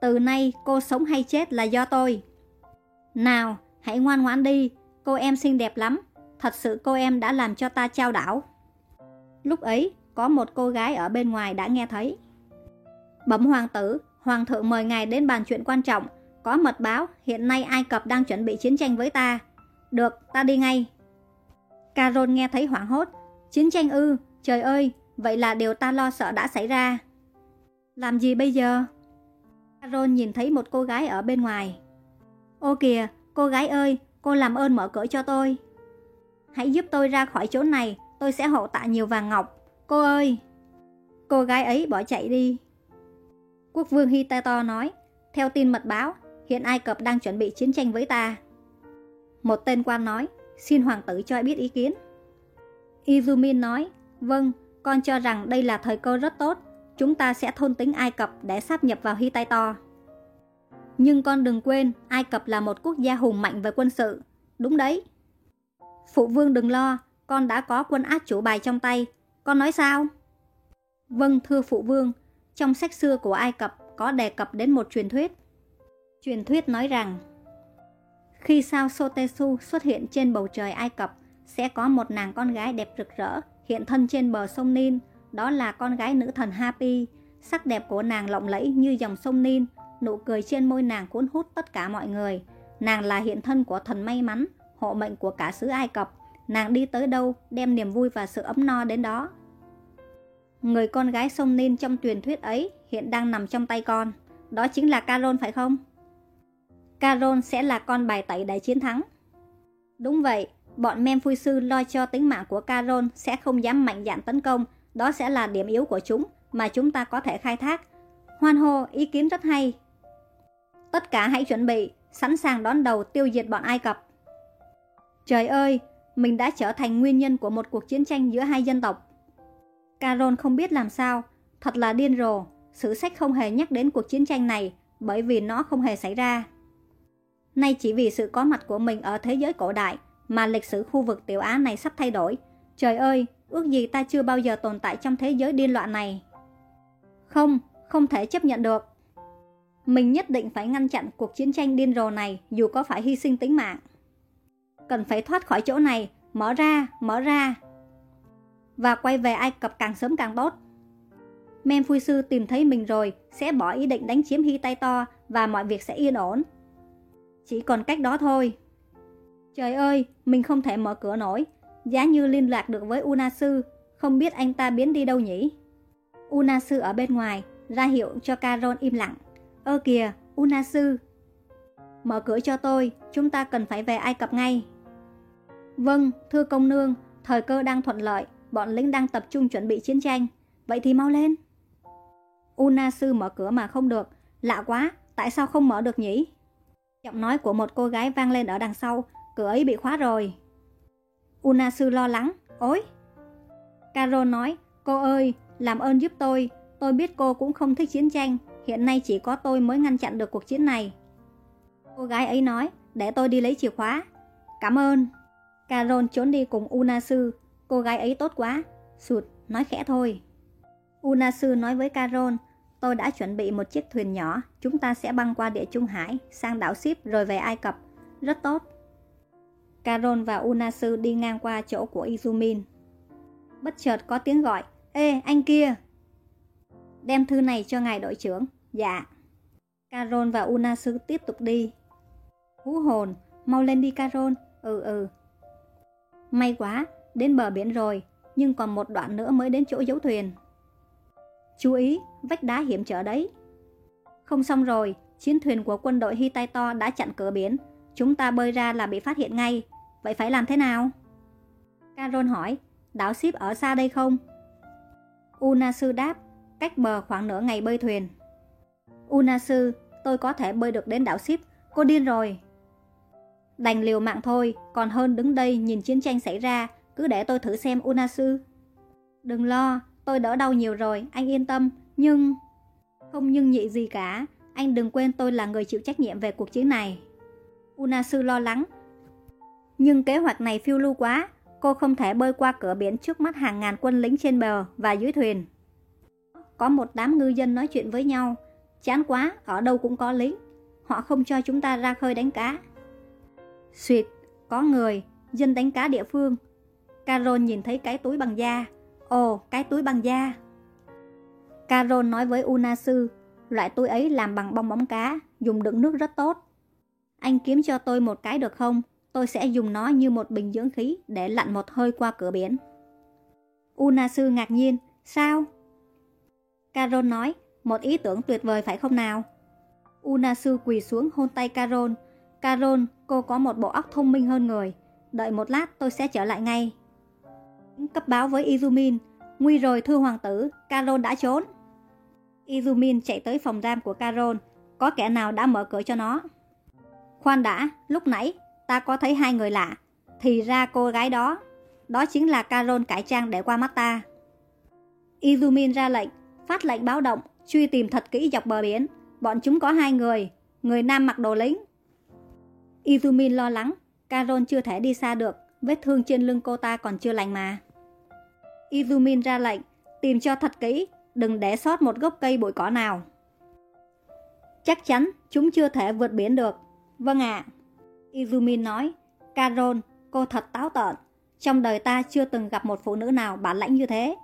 Từ nay cô sống hay chết là do tôi. Nào, hãy ngoan ngoãn đi, cô em xinh đẹp lắm, thật sự cô em đã làm cho ta trao đảo. Lúc ấy, có một cô gái ở bên ngoài đã nghe thấy. Bẩm hoàng tử, hoàng thượng mời ngài đến bàn chuyện quan trọng, có mật báo hiện nay Ai Cập đang chuẩn bị chiến tranh với ta. Được, ta đi ngay. Carol nghe thấy hoảng hốt. Chiến tranh ư, trời ơi, vậy là điều ta lo sợ đã xảy ra. Làm gì bây giờ? Carol nhìn thấy một cô gái ở bên ngoài. Ô kìa, cô gái ơi, cô làm ơn mở cửa cho tôi. Hãy giúp tôi ra khỏi chỗ này, tôi sẽ hộ tạ nhiều vàng ngọc. Cô ơi! Cô gái ấy bỏ chạy đi. Quốc vương Hitato nói, theo tin mật báo, hiện Ai Cập đang chuẩn bị chiến tranh với ta. Một tên quan nói, xin hoàng tử cho biết ý kiến. Izumin nói, vâng, con cho rằng đây là thời cơ rất tốt, chúng ta sẽ thôn tính Ai Cập để sáp nhập vào Hittite. Nhưng con đừng quên, Ai Cập là một quốc gia hùng mạnh về quân sự. Đúng đấy. Phụ vương đừng lo, con đã có quân át chủ bài trong tay. Con nói sao? Vâng, thưa phụ vương, trong sách xưa của Ai Cập có đề cập đến một truyền thuyết. Truyền thuyết nói rằng, khi sao Sotesu xuất hiện trên bầu trời Ai Cập, sẽ có một nàng con gái đẹp rực rỡ hiện thân trên bờ sông Nin, đó là con gái nữ thần Hapi. Sắc đẹp của nàng lộng lẫy như dòng sông Nin, nụ cười trên môi nàng cuốn hút tất cả mọi người. Nàng là hiện thân của thần may mắn, hộ mệnh của cả xứ Ai Cập. Nàng đi tới đâu, đem niềm vui và sự ấm no đến đó. Người con gái sông Ninh trong truyền thuyết ấy hiện đang nằm trong tay con. Đó chính là Carol phải không? Carol sẽ là con bài tẩy để chiến thắng. Đúng vậy, bọn Mem Sư lo cho tính mạng của Carol sẽ không dám mạnh dạn tấn công. Đó sẽ là điểm yếu của chúng mà chúng ta có thể khai thác. Hoan hô, ý kiến rất hay. Tất cả hãy chuẩn bị, sẵn sàng đón đầu tiêu diệt bọn Ai Cập. Trời ơi, mình đã trở thành nguyên nhân của một cuộc chiến tranh giữa hai dân tộc. Carol không biết làm sao, thật là điên rồ, sử sách không hề nhắc đến cuộc chiến tranh này bởi vì nó không hề xảy ra. Nay chỉ vì sự có mặt của mình ở thế giới cổ đại mà lịch sử khu vực tiểu Á này sắp thay đổi. Trời ơi, ước gì ta chưa bao giờ tồn tại trong thế giới điên loạn này. Không, không thể chấp nhận được. Mình nhất định phải ngăn chặn cuộc chiến tranh điên rồ này dù có phải hy sinh tính mạng. Cần phải thoát khỏi chỗ này, mở ra, mở ra. Và quay về Ai Cập càng sớm càng tốt. Men Phui Sư tìm thấy mình rồi, sẽ bỏ ý định đánh chiếm Hy Tay To và mọi việc sẽ yên ổn. Chỉ còn cách đó thôi. Trời ơi, mình không thể mở cửa nổi. Giá như liên lạc được với Unasu, không biết anh ta biến đi đâu nhỉ? Unasu ở bên ngoài, ra hiệu cho Carol im lặng. Ơ kìa, Unasu. Mở cửa cho tôi, chúng ta cần phải về Ai Cập ngay. Vâng, thưa công nương, thời cơ đang thuận lợi, bọn lính đang tập trung chuẩn bị chiến tranh. Vậy thì mau lên. una sư mở cửa mà không được. Lạ quá, tại sao không mở được nhỉ? Giọng nói của một cô gái vang lên ở đằng sau, cửa ấy bị khóa rồi. una sư lo lắng, ối caro nói, cô ơi, làm ơn giúp tôi, tôi biết cô cũng không thích chiến tranh, hiện nay chỉ có tôi mới ngăn chặn được cuộc chiến này. Cô gái ấy nói, để tôi đi lấy chìa khóa. Cảm ơn. Carol trốn đi cùng Unasu, cô gái ấy tốt quá. Sụt, nói khẽ thôi. Unasu nói với Carol, tôi đã chuẩn bị một chiếc thuyền nhỏ, chúng ta sẽ băng qua địa Trung Hải, sang đảo Ship rồi về Ai Cập. Rất tốt. Carol và Unasu đi ngang qua chỗ của Izumin. Bất chợt có tiếng gọi, Ê, anh kia! Đem thư này cho ngài đội trưởng. Dạ. Carol và Unasu tiếp tục đi. Hú hồn, mau lên đi Carol. Ừ ừ. May quá, đến bờ biển rồi, nhưng còn một đoạn nữa mới đến chỗ giấu thuyền. Chú ý, vách đá hiểm trở đấy. Không xong rồi, chiến thuyền của quân đội Hittito đã chặn cửa biển. Chúng ta bơi ra là bị phát hiện ngay. Vậy phải làm thế nào? Carol hỏi, đảo ship ở xa đây không? Unasu đáp, cách bờ khoảng nửa ngày bơi thuyền. Unasu, tôi có thể bơi được đến đảo ship. Cô điên rồi. Đành liều mạng thôi, còn hơn đứng đây nhìn chiến tranh xảy ra, cứ để tôi thử xem Unasu. Đừng lo, tôi đỡ đau nhiều rồi, anh yên tâm, nhưng... Không nhưng nhị gì cả, anh đừng quên tôi là người chịu trách nhiệm về cuộc chiến này. Unasu lo lắng. Nhưng kế hoạch này phiêu lưu quá, cô không thể bơi qua cửa biển trước mắt hàng ngàn quân lính trên bờ và dưới thuyền. Có một đám ngư dân nói chuyện với nhau, chán quá, ở đâu cũng có lính. Họ không cho chúng ta ra khơi đánh cá. Xuyệt, có người, dân đánh cá địa phương. Carol nhìn thấy cái túi bằng da. Ồ, cái túi bằng da. Carol nói với Unasu, loại túi ấy làm bằng bong bóng cá, dùng đựng nước rất tốt. Anh kiếm cho tôi một cái được không? Tôi sẽ dùng nó như một bình dưỡng khí để lặn một hơi qua cửa biển. Unasu ngạc nhiên, sao? Carol nói, một ý tưởng tuyệt vời phải không nào? Unasu quỳ xuống hôn tay Carol. Carol, cô có một bộ óc thông minh hơn người. Đợi một lát tôi sẽ trở lại ngay. Cấp báo với Izumin. Nguy rồi thưa hoàng tử, Carol đã trốn. Izumin chạy tới phòng giam của Carol. Có kẻ nào đã mở cửa cho nó? Khoan đã, lúc nãy ta có thấy hai người lạ. Thì ra cô gái đó, đó chính là Carol cải trang để qua mắt ta. Izumin ra lệnh, phát lệnh báo động, truy tìm thật kỹ dọc bờ biển. Bọn chúng có hai người, người nam mặc đồ lính. Izumin lo lắng, Carol chưa thể đi xa được, vết thương trên lưng cô ta còn chưa lành mà. Izumin ra lệnh, tìm cho thật kỹ, đừng để sót một gốc cây bụi cỏ nào. Chắc chắn chúng chưa thể vượt biển được. Vâng ạ. Izumin nói, Carol, cô thật táo tợn. Trong đời ta chưa từng gặp một phụ nữ nào bản lãnh như thế.